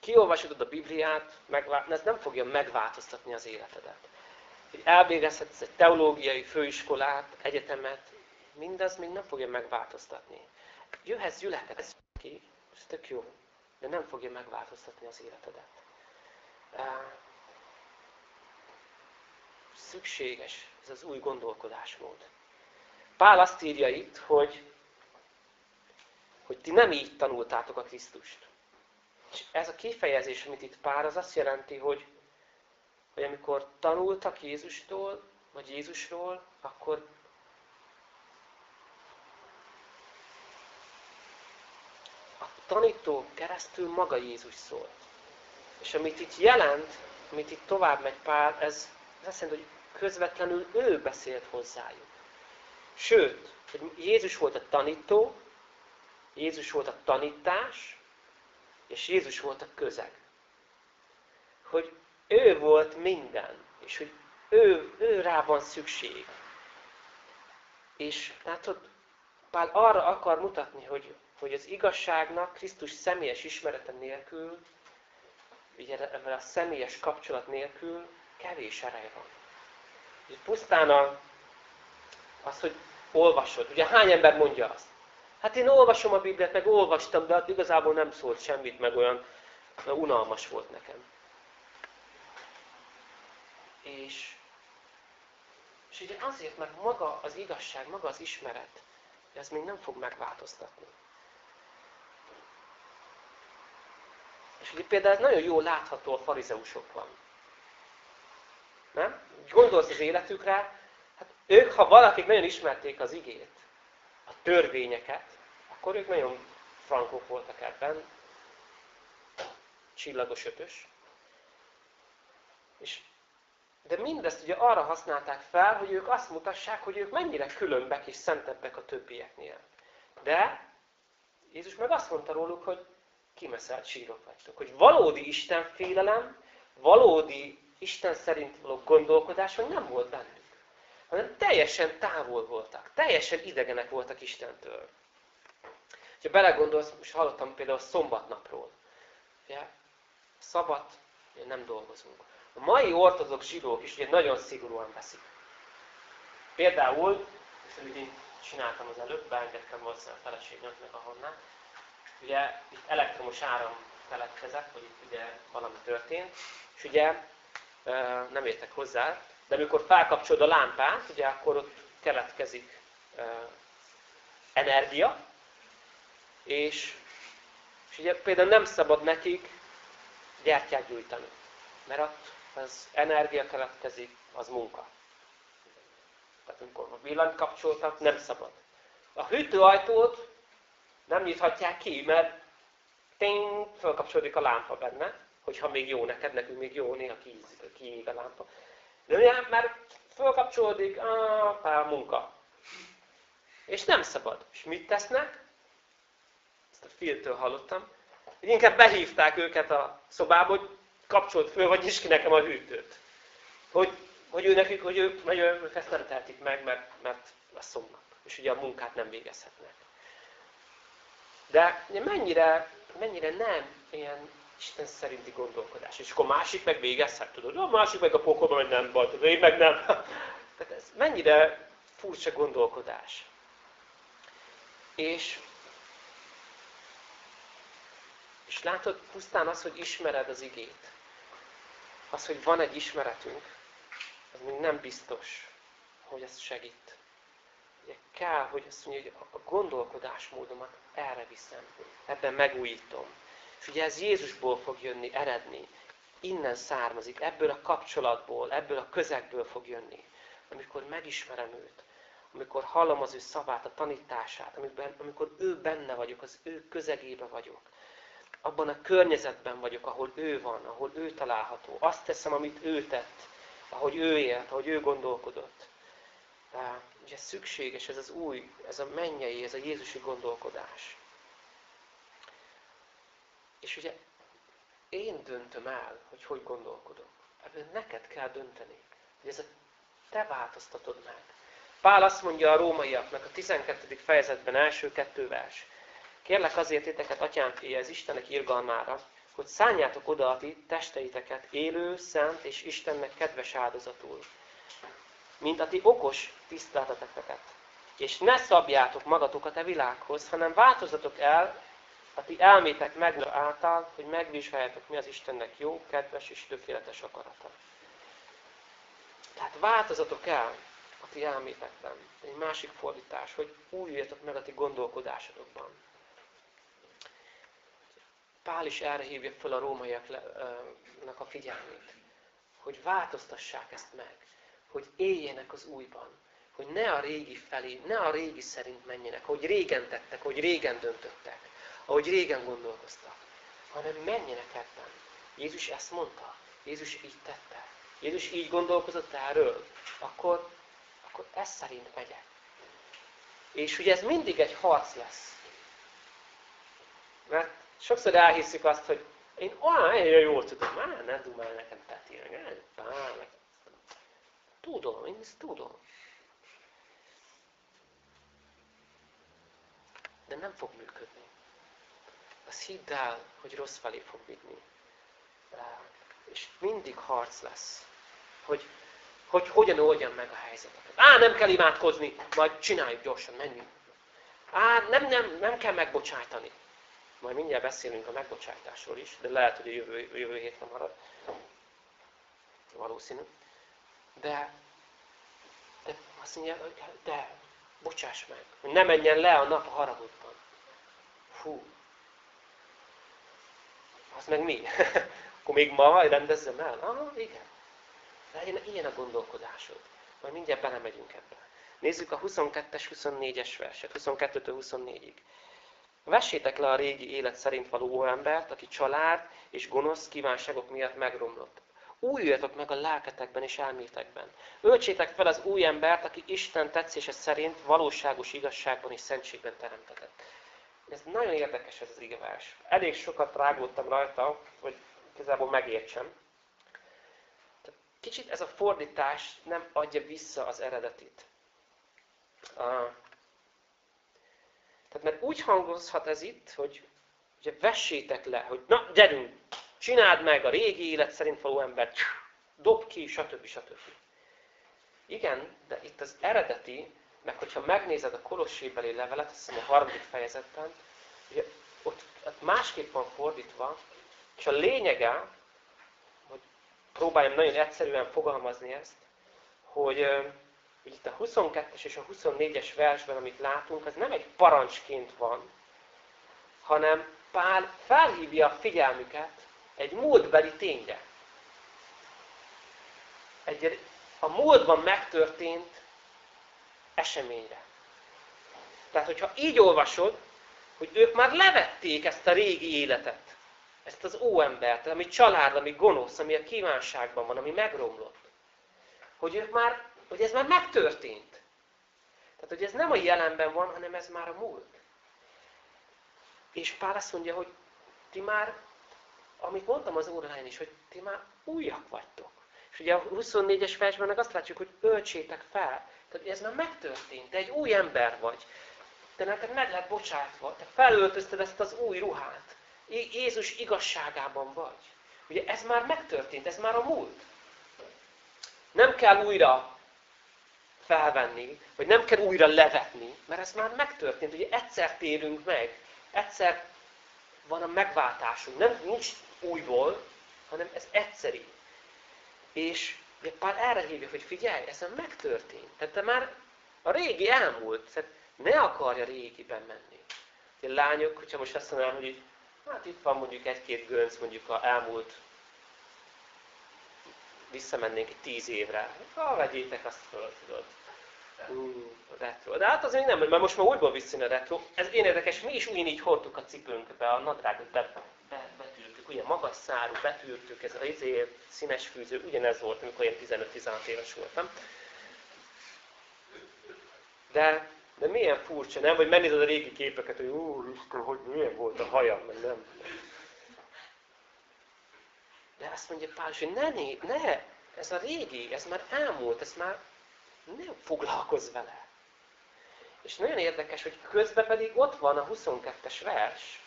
Kiolvasod a Bibliát, ez nem fogja megváltoztatni az életedet hogy elvégezhetsz egy teológiai főiskolát, egyetemet, mindaz még nem fogja megváltoztatni. Jöhetsz gyülekezet ki, ez tök jó, de nem fogja megváltoztatni az életedet. Szükséges ez az új gondolkodásmód. Pál azt írja itt, hogy, hogy ti nem így tanultátok a Krisztust. És ez a kifejezés, amit itt Pál, az azt jelenti, hogy hogy amikor tanultak Jézustól, vagy Jézusról, akkor a tanító keresztül maga Jézus szólt. És amit itt jelent, amit itt tovább megy Pál, ez, ez azt jelenti, hogy közvetlenül ő beszélt hozzájuk. Sőt, hogy Jézus volt a tanító, Jézus volt a tanítás, és Jézus volt a közeg. Hogy ő volt minden, és hogy ő, ő rá van szükség. És látod, Pál arra akar mutatni, hogy, hogy az igazságnak Krisztus személyes ismerete nélkül, ugye a személyes kapcsolat nélkül kevés ereje van. Ugye pusztán a, az, hogy olvasod. Ugye hány ember mondja azt? Hát én olvasom a Bibliát, meg olvastam, de hát igazából nem szólt semmit, meg olyan unalmas volt nekem. És, és ugye azért, mert maga az igazság, maga az ismeret, ez még nem fog megváltoztatni. És ugye például ez nagyon jól látható a farizeusokban. Nem? Gondolsz az életükre, hát ők, ha valakik nagyon ismerték az igét, a törvényeket, akkor ők nagyon frankok voltak ebben, csillagos ötös. És de mindezt ugye arra használták fel, hogy ők azt mutassák, hogy ők mennyire különbek és szentebbek a többieknél. De Jézus meg azt mondta róluk, hogy kimeszelt sírok vagytok. Hogy valódi Isten félelem, valódi Isten szerint való gondolkodás, hogy nem volt bennük. Hanem teljesen távol voltak. Teljesen idegenek voltak Istentől. Ha belegondolsz, most hallottam például a szombatnapról. Ugye, szabat, nem dolgozunk. A mai ortodox zsidók is ugye nagyon szigorúan veszik. Például, és amit én csináltam az előbb, beengedtem hozzá a feleségnek ahonnan, ugye itt elektromos áram keletkezett, vagy itt ugye valami történt, és ugye nem értek hozzá, de amikor felkapcsolod a lámpát, ugye akkor ott keletkezik energia, és, és ugye például nem szabad nekik gyertyát gyújtani, mert ott az energia keletkezik, az munka. Tehát amikor a villanyt kapcsoltak, nem szabad. A hűtőajtót nem nyithatják ki, mert tény, felkapcsolódik a lámpa benne, hogyha még jó neked, nekünk még jó, néha kiízik a lámpa. De ugye, mert felkapcsolódik a munka. És nem szabad. És mit tesznek? Ezt a filtől hallottam. Inkább behívták őket a szobába, hogy kapcsolt föl, vagy nyisd ki nekem a hűtőt. Hogy, hogy ő nekik, hogy ők, hogy ők ezt nem tehetik meg, mert, mert szomnak. És ugye a munkát nem végezhetnek. De mennyire, mennyire nem ilyen Isten szerinti gondolkodás. És akkor másik meg végezhet, tudod? A másik meg a pokolba meg nem baj, tudod? Én meg nem. Tehát ez mennyire furcsa gondolkodás. És, és látod, pusztán az, hogy ismered az igét, az, hogy van egy ismeretünk, az még nem biztos, hogy ez segít. Ugye kell, hogy azt mondja, hogy a gondolkodásmódomat erre viszem, ebben megújítom. És ugye ez Jézusból fog jönni, eredni. Innen származik, ebből a kapcsolatból, ebből a közegből fog jönni. Amikor megismerem őt, amikor hallom az ő szavát, a tanítását, amikor, amikor ő benne vagyok, az ő közegébe vagyok. Abban a környezetben vagyok, ahol ő van, ahol ő található. Azt teszem, amit ő tett, ahogy ő élt, ahogy ő gondolkodott. Ugye szükséges ez az új, ez a mennyei, ez a Jézusi gondolkodás. És ugye én döntöm el, hogy hogy gondolkodok. Ebből neked kell dönteni. Hogy ez a te változtatod meg. Pál azt mondja a rómaiaknak a 12. fejezetben első kettő vers. Kérlek azért titeket, atyám az Istenek irgalmára, hogy szálljátok oda a ti testeiteket élő, szent és Istennek kedves áldozatul, mint a ti okos tiszteleteteket. És ne szabjátok magatokat a világhoz, hanem változatok el a ti elmétek meg által, hogy megvizsgáljátok, mi az Istennek jó, kedves és tökéletes akarata. Tehát változatok el a ti elmétekben. Egy másik fordítás, hogy újuljatok meg a ti gondolkodásodokban. Pál is erre hívja fel a rómaiaknak a figyelmét, hogy változtassák ezt meg, hogy éljenek az újban, hogy ne a régi felé, ne a régi szerint menjenek, hogy régen tettek, hogy régen döntöttek, ahogy régen gondolkoztak, hanem menjenek ebben. Jézus ezt mondta. Jézus így tette. Jézus így gondolkozott erről. Akkor, akkor ez szerint megyek. És ugye ez mindig egy harc lesz. Mert sokszor elhiszük azt, hogy én olyan jól tudom, á, ne dumálj nekem Peti, Tudom, én ezt tudom. De nem fog működni az hidd el, hogy rossz felé fog vinni. És mindig harc lesz, hogy, hogy hogyan oldjam meg a helyzeteket. Á, nem kell imádkozni, majd csináljuk gyorsan, menjünk. Á, nem, nem, nem kell megbocsájtani. Majd mindjárt beszélünk a megbocsájtásról is, de lehet, hogy a jövő, a jövő héten marad. Valószínű. De, de azt mondja, de bocsáss meg, hogy ne menjen le a nap a haragudban. Fú, az meg mi? Akkor még ma rendezzem el? Ah, igen. Legyen ilyen a gondolkodásod. Majd mindjárt belemegyünk ebbe. Nézzük a 22-es, 24-es verset, 22-től 24-ig. Vessétek le a régi élet szerint való embert, aki család és gonosz kívánságok miatt megromlott. Újuljatok meg a lelketekben és elmétekben. Öltsétek fel az új embert, aki Isten tetszése szerint valóságos igazságban és szentségben teremtetett. ez nagyon érdekes ez az igevás. Elég sokat rágódtam rajta, hogy igazából megértsem. Kicsit ez a fordítás nem adja vissza az eredetit. Tehát mert úgy hangozhat ez itt, hogy ugye vessétek le, hogy na, gyerünk, csináld meg a régi élet szerint való embert, dob ki, stb. stb. Igen, de itt az eredeti, meg hogyha megnézed a kolossébeli levelet, azt hiszem a harmadik fejezetben, ugye ott, ott másképp van fordítva, és a lényege, hogy próbáljam nagyon egyszerűen fogalmazni ezt, hogy, hogy itt a 22-es és a 24-es versben, amit látunk, az nem egy parancsként van, hanem Pál felhívja a figyelmüket egy múltbeli tényre. Egy a múltban megtörtént eseményre. Tehát, hogyha így olvasod, hogy ők már levették ezt a régi életet, ezt az óembert, ami család, ami gonosz, ami a kívánságban van, ami megromlott. Hogy ők már, hogy ez már megtörtént. Tehát, hogy ez nem a jelenben van, hanem ez már a múlt. És Pál azt mondja, hogy ti már, amit mondtam az óráján is, hogy ti már újak vagytok. És ugye a 24-es versben azt látjuk, hogy öltsétek fel. Tehát ez már megtörtént, te egy új ember vagy. Te neked meg lett bocsátva, te felöltözted ezt az új ruhát. Jézus igazságában vagy. Ugye ez már megtörtént, ez már a múlt. Nem kell újra felvenni, vagy nem kell újra levetni, mert ez már megtörtént. Ugye egyszer térünk meg, egyszer van a megváltásunk. Nem nincs újból, hanem ez egyszeri. És ugye Pál erre hívja, hogy figyelj, ez megtörtént. Tehát te már a régi elmúlt. Tehát ne akarja régiben menni. A lányok, hogyha most azt mondanám, hogy hát itt van mondjuk egy-két gönc, mondjuk a elmúlt, visszamennénk egy tíz évre. Ha, vegyétek azt föl, tudod. Uh, retro. De hát azért nem, mert most már újból visszajön a retro. Ez én érdekes, mi is ugyanígy hordtuk a cipőnkbe, a nadrágot be, be, betűrtük, ugye magas szárú, betűrtük, ez a izé, színes fűző, ugyanez volt, amikor én 15-16 éves voltam. De de milyen furcsa, nem? Vagy megnézed a régi képeket, hogy úristen, hogy milyen volt a haja, meg nem. De azt mondja Pál, hogy ne, ne, ez a régi, ez már elmúlt, ez már nem foglalkozz vele. És nagyon érdekes, hogy közben pedig ott van a 22-es vers.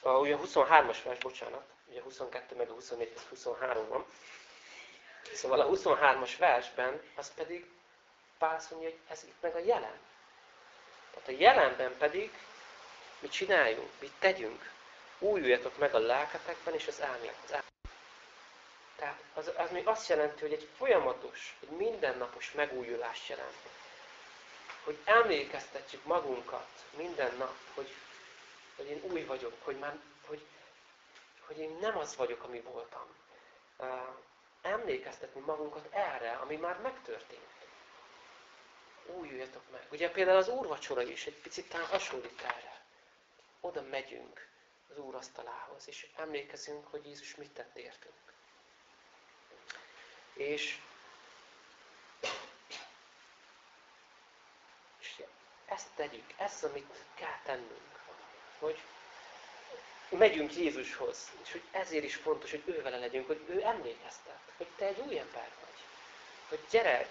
A, ugye a 23-as vers, bocsánat. Ugye a 22 meg a 24, ez 23 van. Szóval a 23-as versben az pedig Pál azt mondja, hogy ez itt meg a jelen. Tehát a jelenben pedig mit csináljunk, mit tegyünk. Újuljatok meg a lelketekben és az elméletekben. Tehát az, az még azt jelenti, hogy egy folyamatos, egy mindennapos megújulást jelent. Hogy emlékeztetjük magunkat minden nap, hogy, hogy én új vagyok, hogy, már, hogy, hogy én nem az vagyok, ami voltam. emlékeztetni magunkat erre, ami már megtörtént újuljatok meg. Ugye például az úrvacsora is egy picit talán hasonlít erre. Oda megyünk az úr asztalához, és emlékezünk, hogy Jézus mit tett értünk. És, és ezt tegyük, ezt, amit kell tennünk. Hogy megyünk Jézushoz, és hogy ezért is fontos, hogy ő vele legyünk, hogy ő emlékeztet, hogy te egy új ember vagy. Hogy gyere,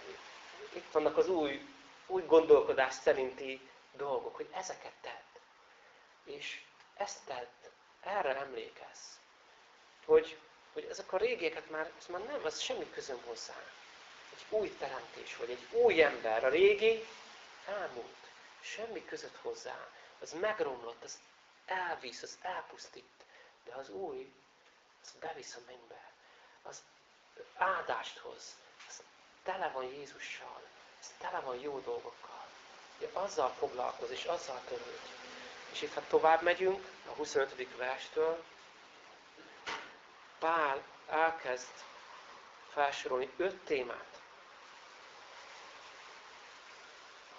itt vannak az új új gondolkodás szerinti dolgok, hogy ezeket tedd. És ezt tedd, erre emlékezz. Hogy, hogy ezek a régieket már, ez már nem, az semmi közöm hozzá. Egy új teremtés vagy, egy új ember. A régi elmúlt. Semmi között hozzá. Az megromlott, az elvisz, az elpusztít. De az új, az bevisz a mennybe. Az áldást hoz. Az tele van Jézussal ez tele van jó dolgokkal. Ugye azzal foglalkoz, és azzal törőd. És itt, ha tovább megyünk, a 25. verstől, Pál elkezd felsorolni öt témát,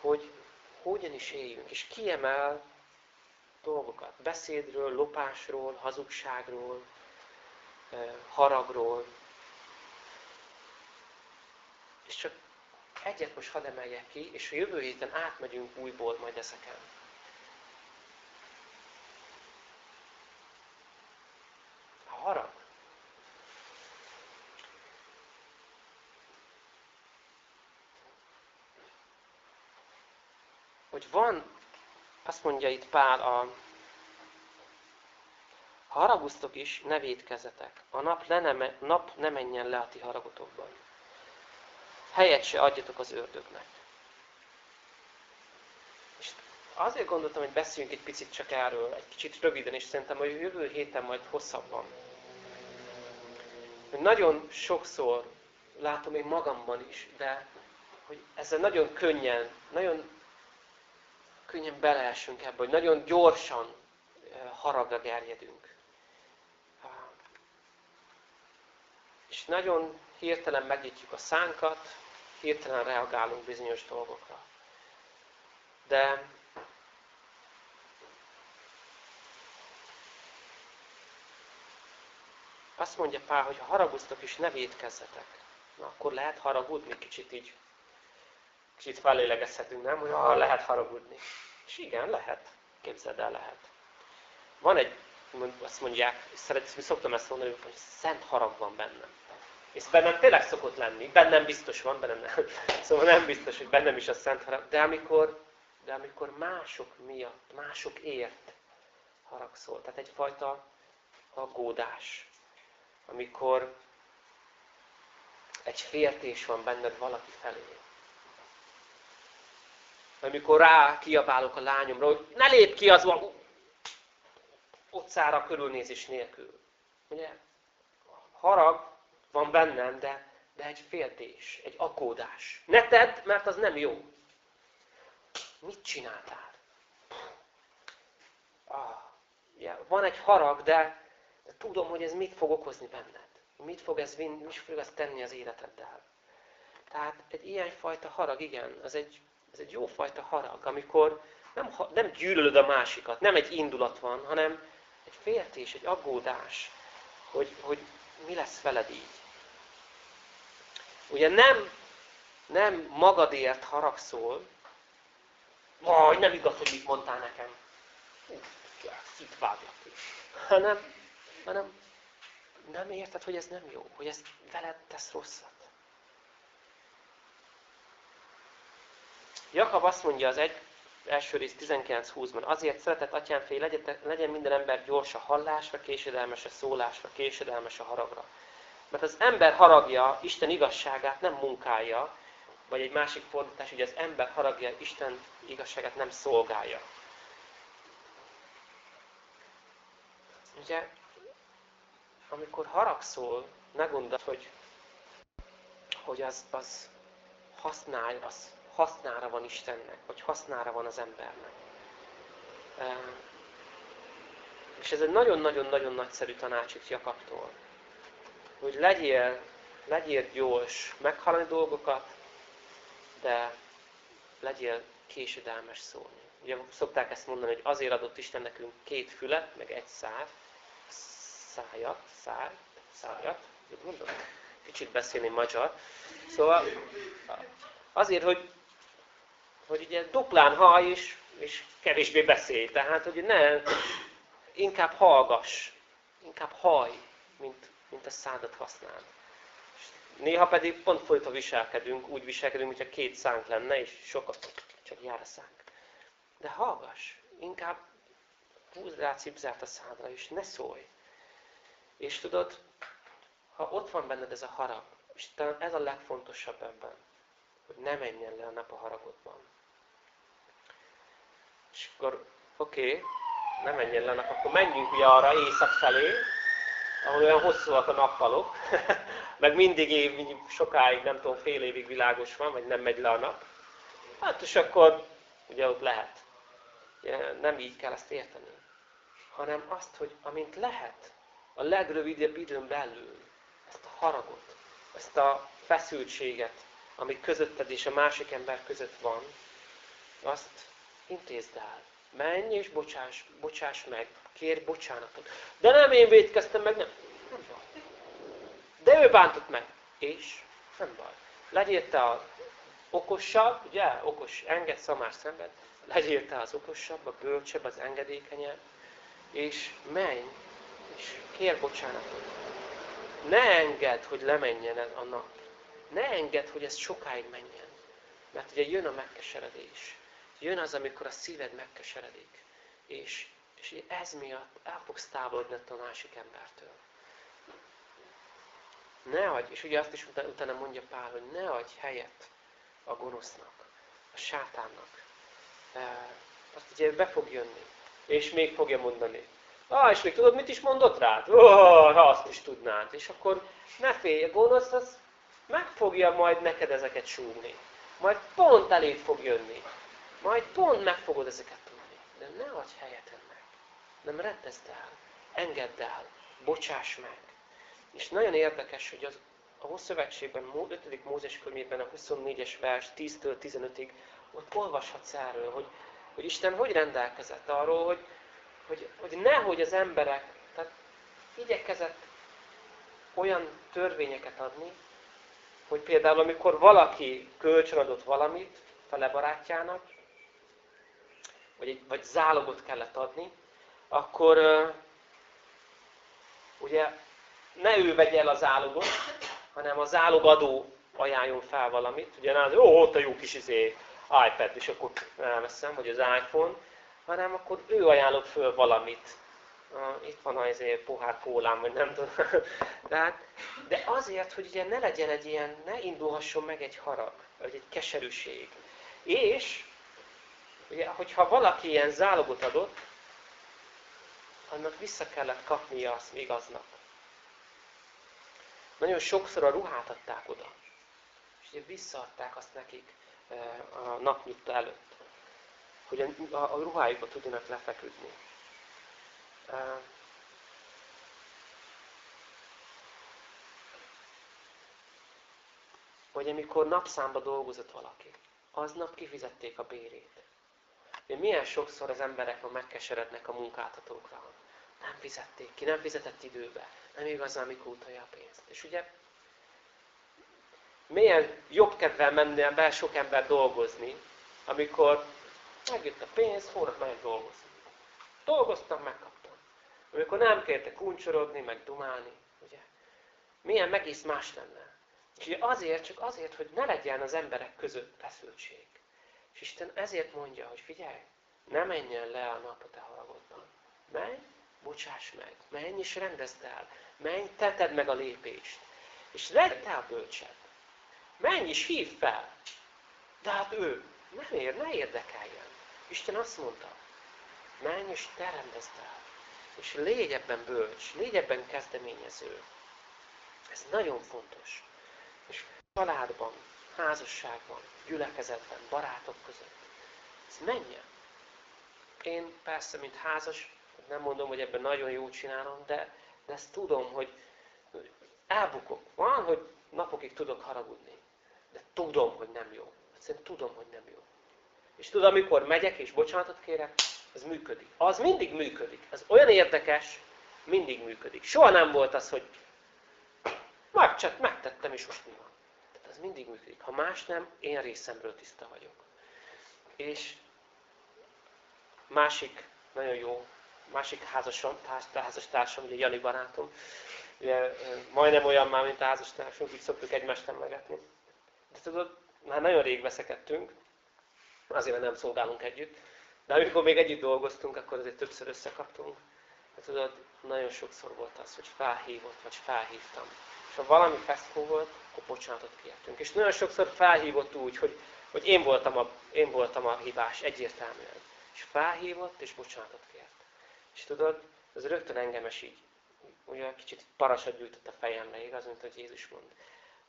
hogy hogyan is éljünk, és kiemel dolgokat. Beszédről, lopásról, hazugságról, haragról. És csak egyet most hadd emeljek ki, és a jövő héten átmegyünk újból majd ezeken. Hogy van, azt mondja itt Pál, a, ha haragusztok is, ne védkezzetek. A nap, le ne, nap ne menjen le a ti haragotokban. Helyet se adjatok az ördögnek. És azért gondoltam, hogy beszéljünk egy picit csak erről, egy kicsit röviden, és szerintem a jövő héten majd hosszabban. Hogy nagyon sokszor látom én magamban is, de hogy ezzel nagyon könnyen, nagyon könnyen beleesünk ebbe, hogy nagyon gyorsan haragra gerjedünk. És nagyon hirtelen megnyitjuk a szánkat, hirtelen reagálunk bizonyos dolgokra. De azt mondja Pál, hogy ha haragudtok is, ne védkezzetek. Na, akkor lehet haragudni, kicsit így, kicsit felélegezhetünk, nem? Hogy ha lehet haragudni. És igen, lehet. Képzeld el, lehet. Van egy, azt mondják, szeret, szoktam ezt mondani, hogy szent harag van bennem. És bennem tényleg szokott lenni, bennem biztos van, bennem nem. Szóval nem biztos, hogy bennem is a szent harag. De amikor, de amikor mások miatt, mások ért haragszol, tehát egyfajta aggódás, amikor egy fértés van benned valaki felé. Amikor rá kiabálok a lányomra, hogy ne lép ki az utcára körülnézés nélkül. Ugye? Harag van bennem, de, de egy féltés, egy aggódás. Ne tedd, mert az nem jó. Mit csináltál? Ah, ja, van egy harag, de tudom, hogy ez mit fog okozni benned. Mit fog ez, vinni, mit fog ez tenni az életeddel. Tehát egy ilyenfajta harag, igen, az egy, az egy jófajta harag, amikor nem, nem gyűlölöd a másikat, nem egy indulat van, hanem egy féltés, egy aggódás, hogy, hogy mi lesz veled így. Ugye nem, nem magadért haragszol, vagy nem igaz, hogy mit mondtál nekem. Itt váglak hanem, hanem nem érted, hogy ez nem jó, hogy ez veled tesz rosszat. Jakab azt mondja az egy, első rész 19-20-ban, azért szeretett atyám legyen, legyen minden ember gyors a hallásra, késedelmes a szólásra, késedelmes a haragra. Mert az ember haragja Isten igazságát nem munkálja, vagy egy másik fordítás, hogy az ember haragja Isten igazságát nem szolgálja. Ugye, amikor haragszol, ne gondold, hogy, hogy az, az használ, az hasznára van Istennek, vagy hasznára van az embernek. És ez egy nagyon-nagyon-nagyon nagyszerű tanács itt Jakabtól hogy legyél, legyél gyors meghallani dolgokat, de legyél késedelmes szólni. Ugye szokták ezt mondani, hogy azért adott Isten nekünk két fület, meg egy szár, szájat, száj, szájat, mondom? Kicsit beszélni magyar. Szóval azért, hogy, hogy ugye duplán hallj és, és kevésbé beszélj. Tehát, hogy ne, inkább hallgass, inkább hallj, mint, mint a szádat használd. És néha pedig pont folyton viselkedünk, úgy viselkedünk, mintha két szánk lenne, és sokat csak jár a szánk. De hallgass, inkább húzd rá cipzárt a szádra, és ne szólj. És tudod, ha ott van benned ez a harag, és talán ez a legfontosabb ebben, hogy ne menjen le a nap a haragodban. És akkor, oké, okay, ne menjen le a nap, akkor menjünk ugye arra éjszak felé, ahol olyan hosszúak a nappalok, meg mindig év, sokáig, nem tudom, fél évig világos van, vagy nem megy le a nap. Hát és akkor ugye ott lehet. Ugye, nem így kell ezt érteni. Hanem azt, hogy amint lehet, a legrövidebb időn belül ezt a haragot, ezt a feszültséget, ami közötted és a másik ember között van, azt intézd el. Menj és bocsáss, bocsáss meg, kérj bocsánatot. De nem én védkeztem meg, nem. De ő bántott meg. És nem baj. Legyél te az okosabb, ugye? Okos, enged, szamár, szenved. Legyél te az okosabb, a bölcsebb, az engedékenyebb. És menj, és kér bocsánatot. Ne engedd, hogy lemenjen a nap. Ne engedd, hogy ez sokáig menjen. Mert ugye jön a megkeseredés. Jön az, amikor a szíved megkeseredik. És, és ez miatt el fogsz távolodni a másik embertől. Ne adj, és ugye azt is utána mondja Pál, hogy ne adj helyet a gonosznak, a sátánnak. Azt ugye be fog jönni, és még fogja mondani. Ah, és még tudod, mit is mondott rád? Oh, ha azt is tudnád. És akkor ne félj, a gonosz az meg fogja majd neked ezeket súgni. Majd pont eléd fog jönni. Majd pont meg fogod ezeket tudni. De ne adj helyet ennek. Nem rettezd el. Engedd el. Bocsáss meg. És nagyon érdekes, hogy az, a Hószövetségben, 5. Mózes könyvében a 24-es vers 10-től 15-ig, ott olvashatsz erről, hogy, hogy Isten hogy rendelkezett arról, hogy, hogy, hogy nehogy az emberek, tehát igyekezett olyan törvényeket adni, hogy például amikor valaki kölcsönadott valamit fele barátjának, vagy, egy, vagy zálogot kellett adni, akkor ugye ne ő vegye el a zálogot, hanem a zálogadó ajánljon fel valamit. Ugye nem az, ó, ott a jó kis izé, iPad, és akkor elveszem, vagy az iPhone, hanem akkor ő ajánlott föl valamit. Itt van az izé, pohár kólám, vagy nem tudom. De, de azért, hogy ugye ne legyen egy ilyen, ne indulhasson meg egy harag, vagy egy keserűség. És, ugye, hogyha valaki ilyen zálogot adott, annak vissza kellett kapnia azt igaznak. Nagyon sokszor a ruhát adták oda. És ugye visszaadták azt nekik a napnyugta előtt. Hogy a, a ruhájukba tudjanak lefeküdni. Vagy amikor napszámba dolgozott valaki, aznap kifizették a bérét. De milyen sokszor az emberek ma megkeserednek a munkáltatókra. Nem fizették ki, nem fizetett időbe nem igazán mikor utalja a pénzt. És ugye milyen jobb kedvel menne be sok ember dolgozni, amikor megjött a pénz, hónap megyek dolgozni. Dolgoztam, megkaptam. Amikor nem kérte kuncsorodni, meg dumálni, ugye? Milyen megész más lenne. És ugye azért, csak azért, hogy ne legyen az emberek között feszültség. És Isten ezért mondja, hogy figyelj, ne menjen le a nap a te haragodban. Menj, bocsáss meg, menj és rendezd el. Menj, teted meg a lépést. És legyél te a bölcsed. Menj és hív fel. De hát ő nem ér, ne érdekeljen. Isten azt mondta, menj és te rendezd el. És légy ebben bölcs, légy ebben kezdeményező. Ez nagyon fontos. És családban, házasságban, gyülekezetben, barátok között. Ez menjen. Én persze, mint házas, nem mondom, hogy ebben nagyon jót csinálom, de de ezt tudom, hogy elbukok. Van, hogy napokig tudok haragudni. De tudom, hogy nem jó. Egyszerűen tudom, hogy nem jó. És tudod, amikor megyek és bocsánatot kérek, ez működik. Az mindig működik. Ez olyan érdekes, mindig működik. Soha nem volt az, hogy majd csak megtettem, és most mi van. Tehát ez mindig működik. Ha más nem, én részemről tiszta vagyok. És másik nagyon jó másik házasom, házastársam, ugye Jani barátom, ugye, majdnem olyan már, mint a házastársunk, így szoktuk egymást emlegetni. De tudod, már nagyon rég veszekedtünk, azért, mert nem szolgálunk együtt, de amikor még együtt dolgoztunk, akkor azért többször összekaptunk. De tudod, nagyon sokszor volt az, hogy felhívott, vagy felhívtam. És ha valami feszkó volt, akkor bocsánatot kértünk. És nagyon sokszor felhívott úgy, hogy, hogy én, voltam a, én voltam a hibás, egyértelműen. És felhívott, és bocsánatot kért. És tudod, ez rögtön engemes így, olyan kicsit parasat gyújtott a fejemre, igaz, mint hogy Jézus mond.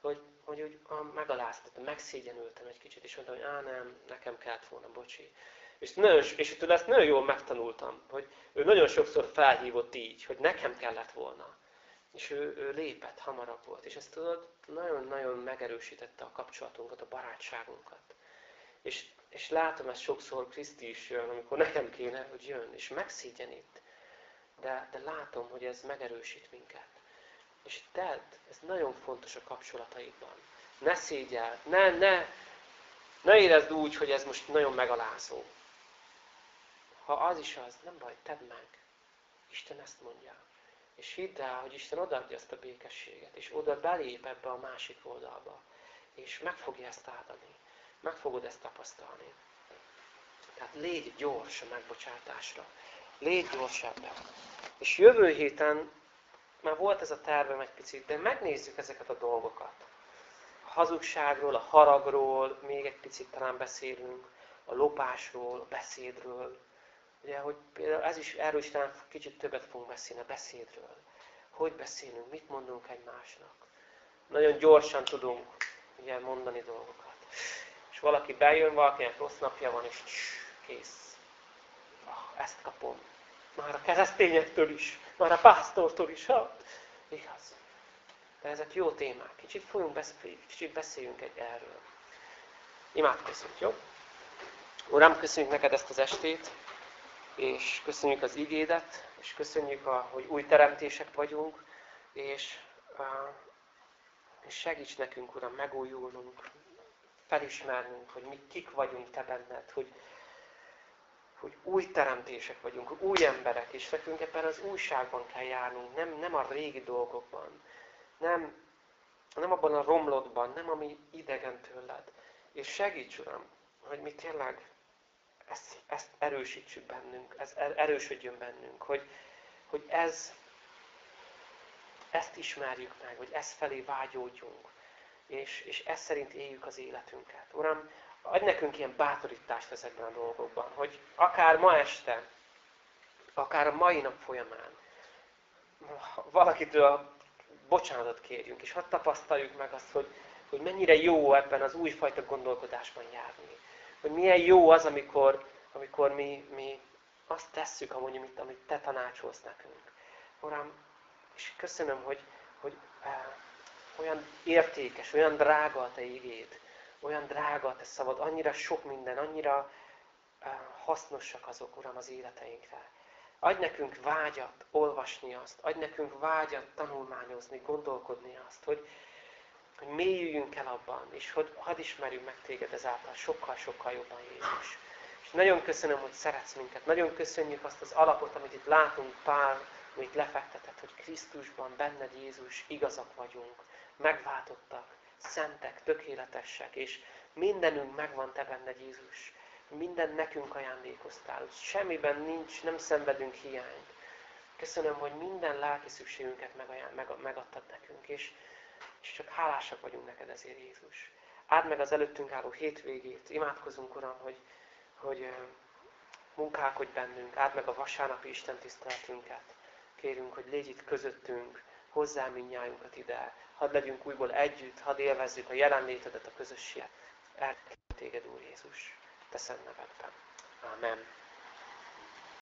Hogy, hogy úgy megaláztattam, megszégyenültem egy kicsit, és mondtam, hogy á nem, nekem kellett volna, bocsi. És, nagyon, és tudod, ezt nagyon jól megtanultam, hogy ő nagyon sokszor felhívott így, hogy nekem kellett volna. És ő, ő lépett, hamarabb volt. És ezt tudod, nagyon-nagyon megerősítette a kapcsolatunkat, a barátságunkat. És, és látom ezt sokszor, Kriszti is jön, amikor nekem kéne, hogy jön, és megszégyenít. De, de látom, hogy ez megerősít minket. És tedd, ez nagyon fontos a kapcsolataidban. Ne szégyeld, ne, ne, ne érezd úgy, hogy ez most nagyon megalázó. Ha az is az, nem baj, tedd meg. Isten ezt mondja. És hidd el, hogy Isten odaadja ezt a békességet, és oda belép ebbe a másik oldalba. És meg fogja ezt áldani. Meg fogod ezt tapasztalni. Tehát légy gyors a megbocsátásra. Légy gyors ebben. És jövő héten már volt ez a tervem egy picit, de megnézzük ezeket a dolgokat. A hazugságról, a haragról, még egy picit talán beszélünk, a lopásról, a beszédről. Ugye, hogy például ez is, erről is talán kicsit többet fogunk beszélni, a beszédről. Hogy beszélünk, mit mondunk egymásnak. Nagyon gyorsan tudunk ugye, mondani dolgokat. És valaki bejön, valakinek rossz napja van, és kész. Oh, ezt kapom. Már a keresztényektől is, már a pásztortól is. Ha? Igaz. De ezek jó témák. Kicsit, folyunk beszélni, kicsit beszéljünk egy erről. Imádkozzunk, jó? Uram, köszönjük neked ezt az estét, és köszönjük az igédet, és köszönjük, a, hogy új teremtések vagyunk, és, és segíts nekünk, Uram, megújulnunk, felismernünk, hogy mi kik vagyunk Te benned, hogy, hogy új teremtések vagyunk, új emberek, és nekünk ebben az újságban kell járnunk, nem, nem a régi dolgokban, nem, nem abban a romlotban, nem ami idegen tőled. És segíts, Uram, hogy mi tényleg ezt, ezt erősítsük bennünk, ez erősödjön bennünk, hogy, hogy ez, ezt ismerjük meg, hogy ez felé vágyódjunk, és, és ez szerint éljük az életünket. Uram, adj nekünk ilyen bátorítást ezekben a dolgokban, hogy akár ma este, akár a mai nap folyamán valakitől bocsánatot kérjünk, és hadd tapasztaljuk meg azt, hogy, hogy mennyire jó ebben az újfajta gondolkodásban járni. Hogy milyen jó az, amikor, amikor mi, mi azt tesszük, amúgy, amit, amit Te tanácsolsz nekünk. Uram, és köszönöm, hogy, hogy eh, olyan értékes, olyan drága a Te igéd, olyan drága a Te szavad, annyira sok minden, annyira uh, hasznosak azok, Uram, az életeinkre. Adj nekünk vágyat olvasni azt, adj nekünk vágyat tanulmányozni, gondolkodni azt, hogy, hogy mélyüljünk el abban, és hogy hadd ismerjünk meg Téged ezáltal sokkal-sokkal jobban, Jézus. És nagyon köszönöm, hogy szeretsz minket. Nagyon köszönjük azt az alapot, amit itt látunk, Pál, amit lefektetett, hogy Krisztusban, benned Jézus, igazak vagyunk, megváltottak, szentek, tökéletesek, és mindenünk megvan Te benned, Jézus. Minden nekünk ajándékoztál. Semmiben nincs, nem szenvedünk hiányt. Köszönöm, hogy minden lelki szükségünket meg, megadtad nekünk, és, és csak hálásak vagyunk neked ezért, Jézus. Áld meg az előttünk álló hétvégét. Imádkozunk, Uram, hogy, hogy munkálkodj bennünk. Áld meg a vasárnapi Isten tiszteletünket. Kérünk, hogy légy itt közöttünk, hozzá minnyájunkat ide. Hadd legyünk újból együtt, hadd élvezzük a jelenlétedet, a közösséget. Elkérünk téged, Úr Jézus, te szent nevedben. Amen.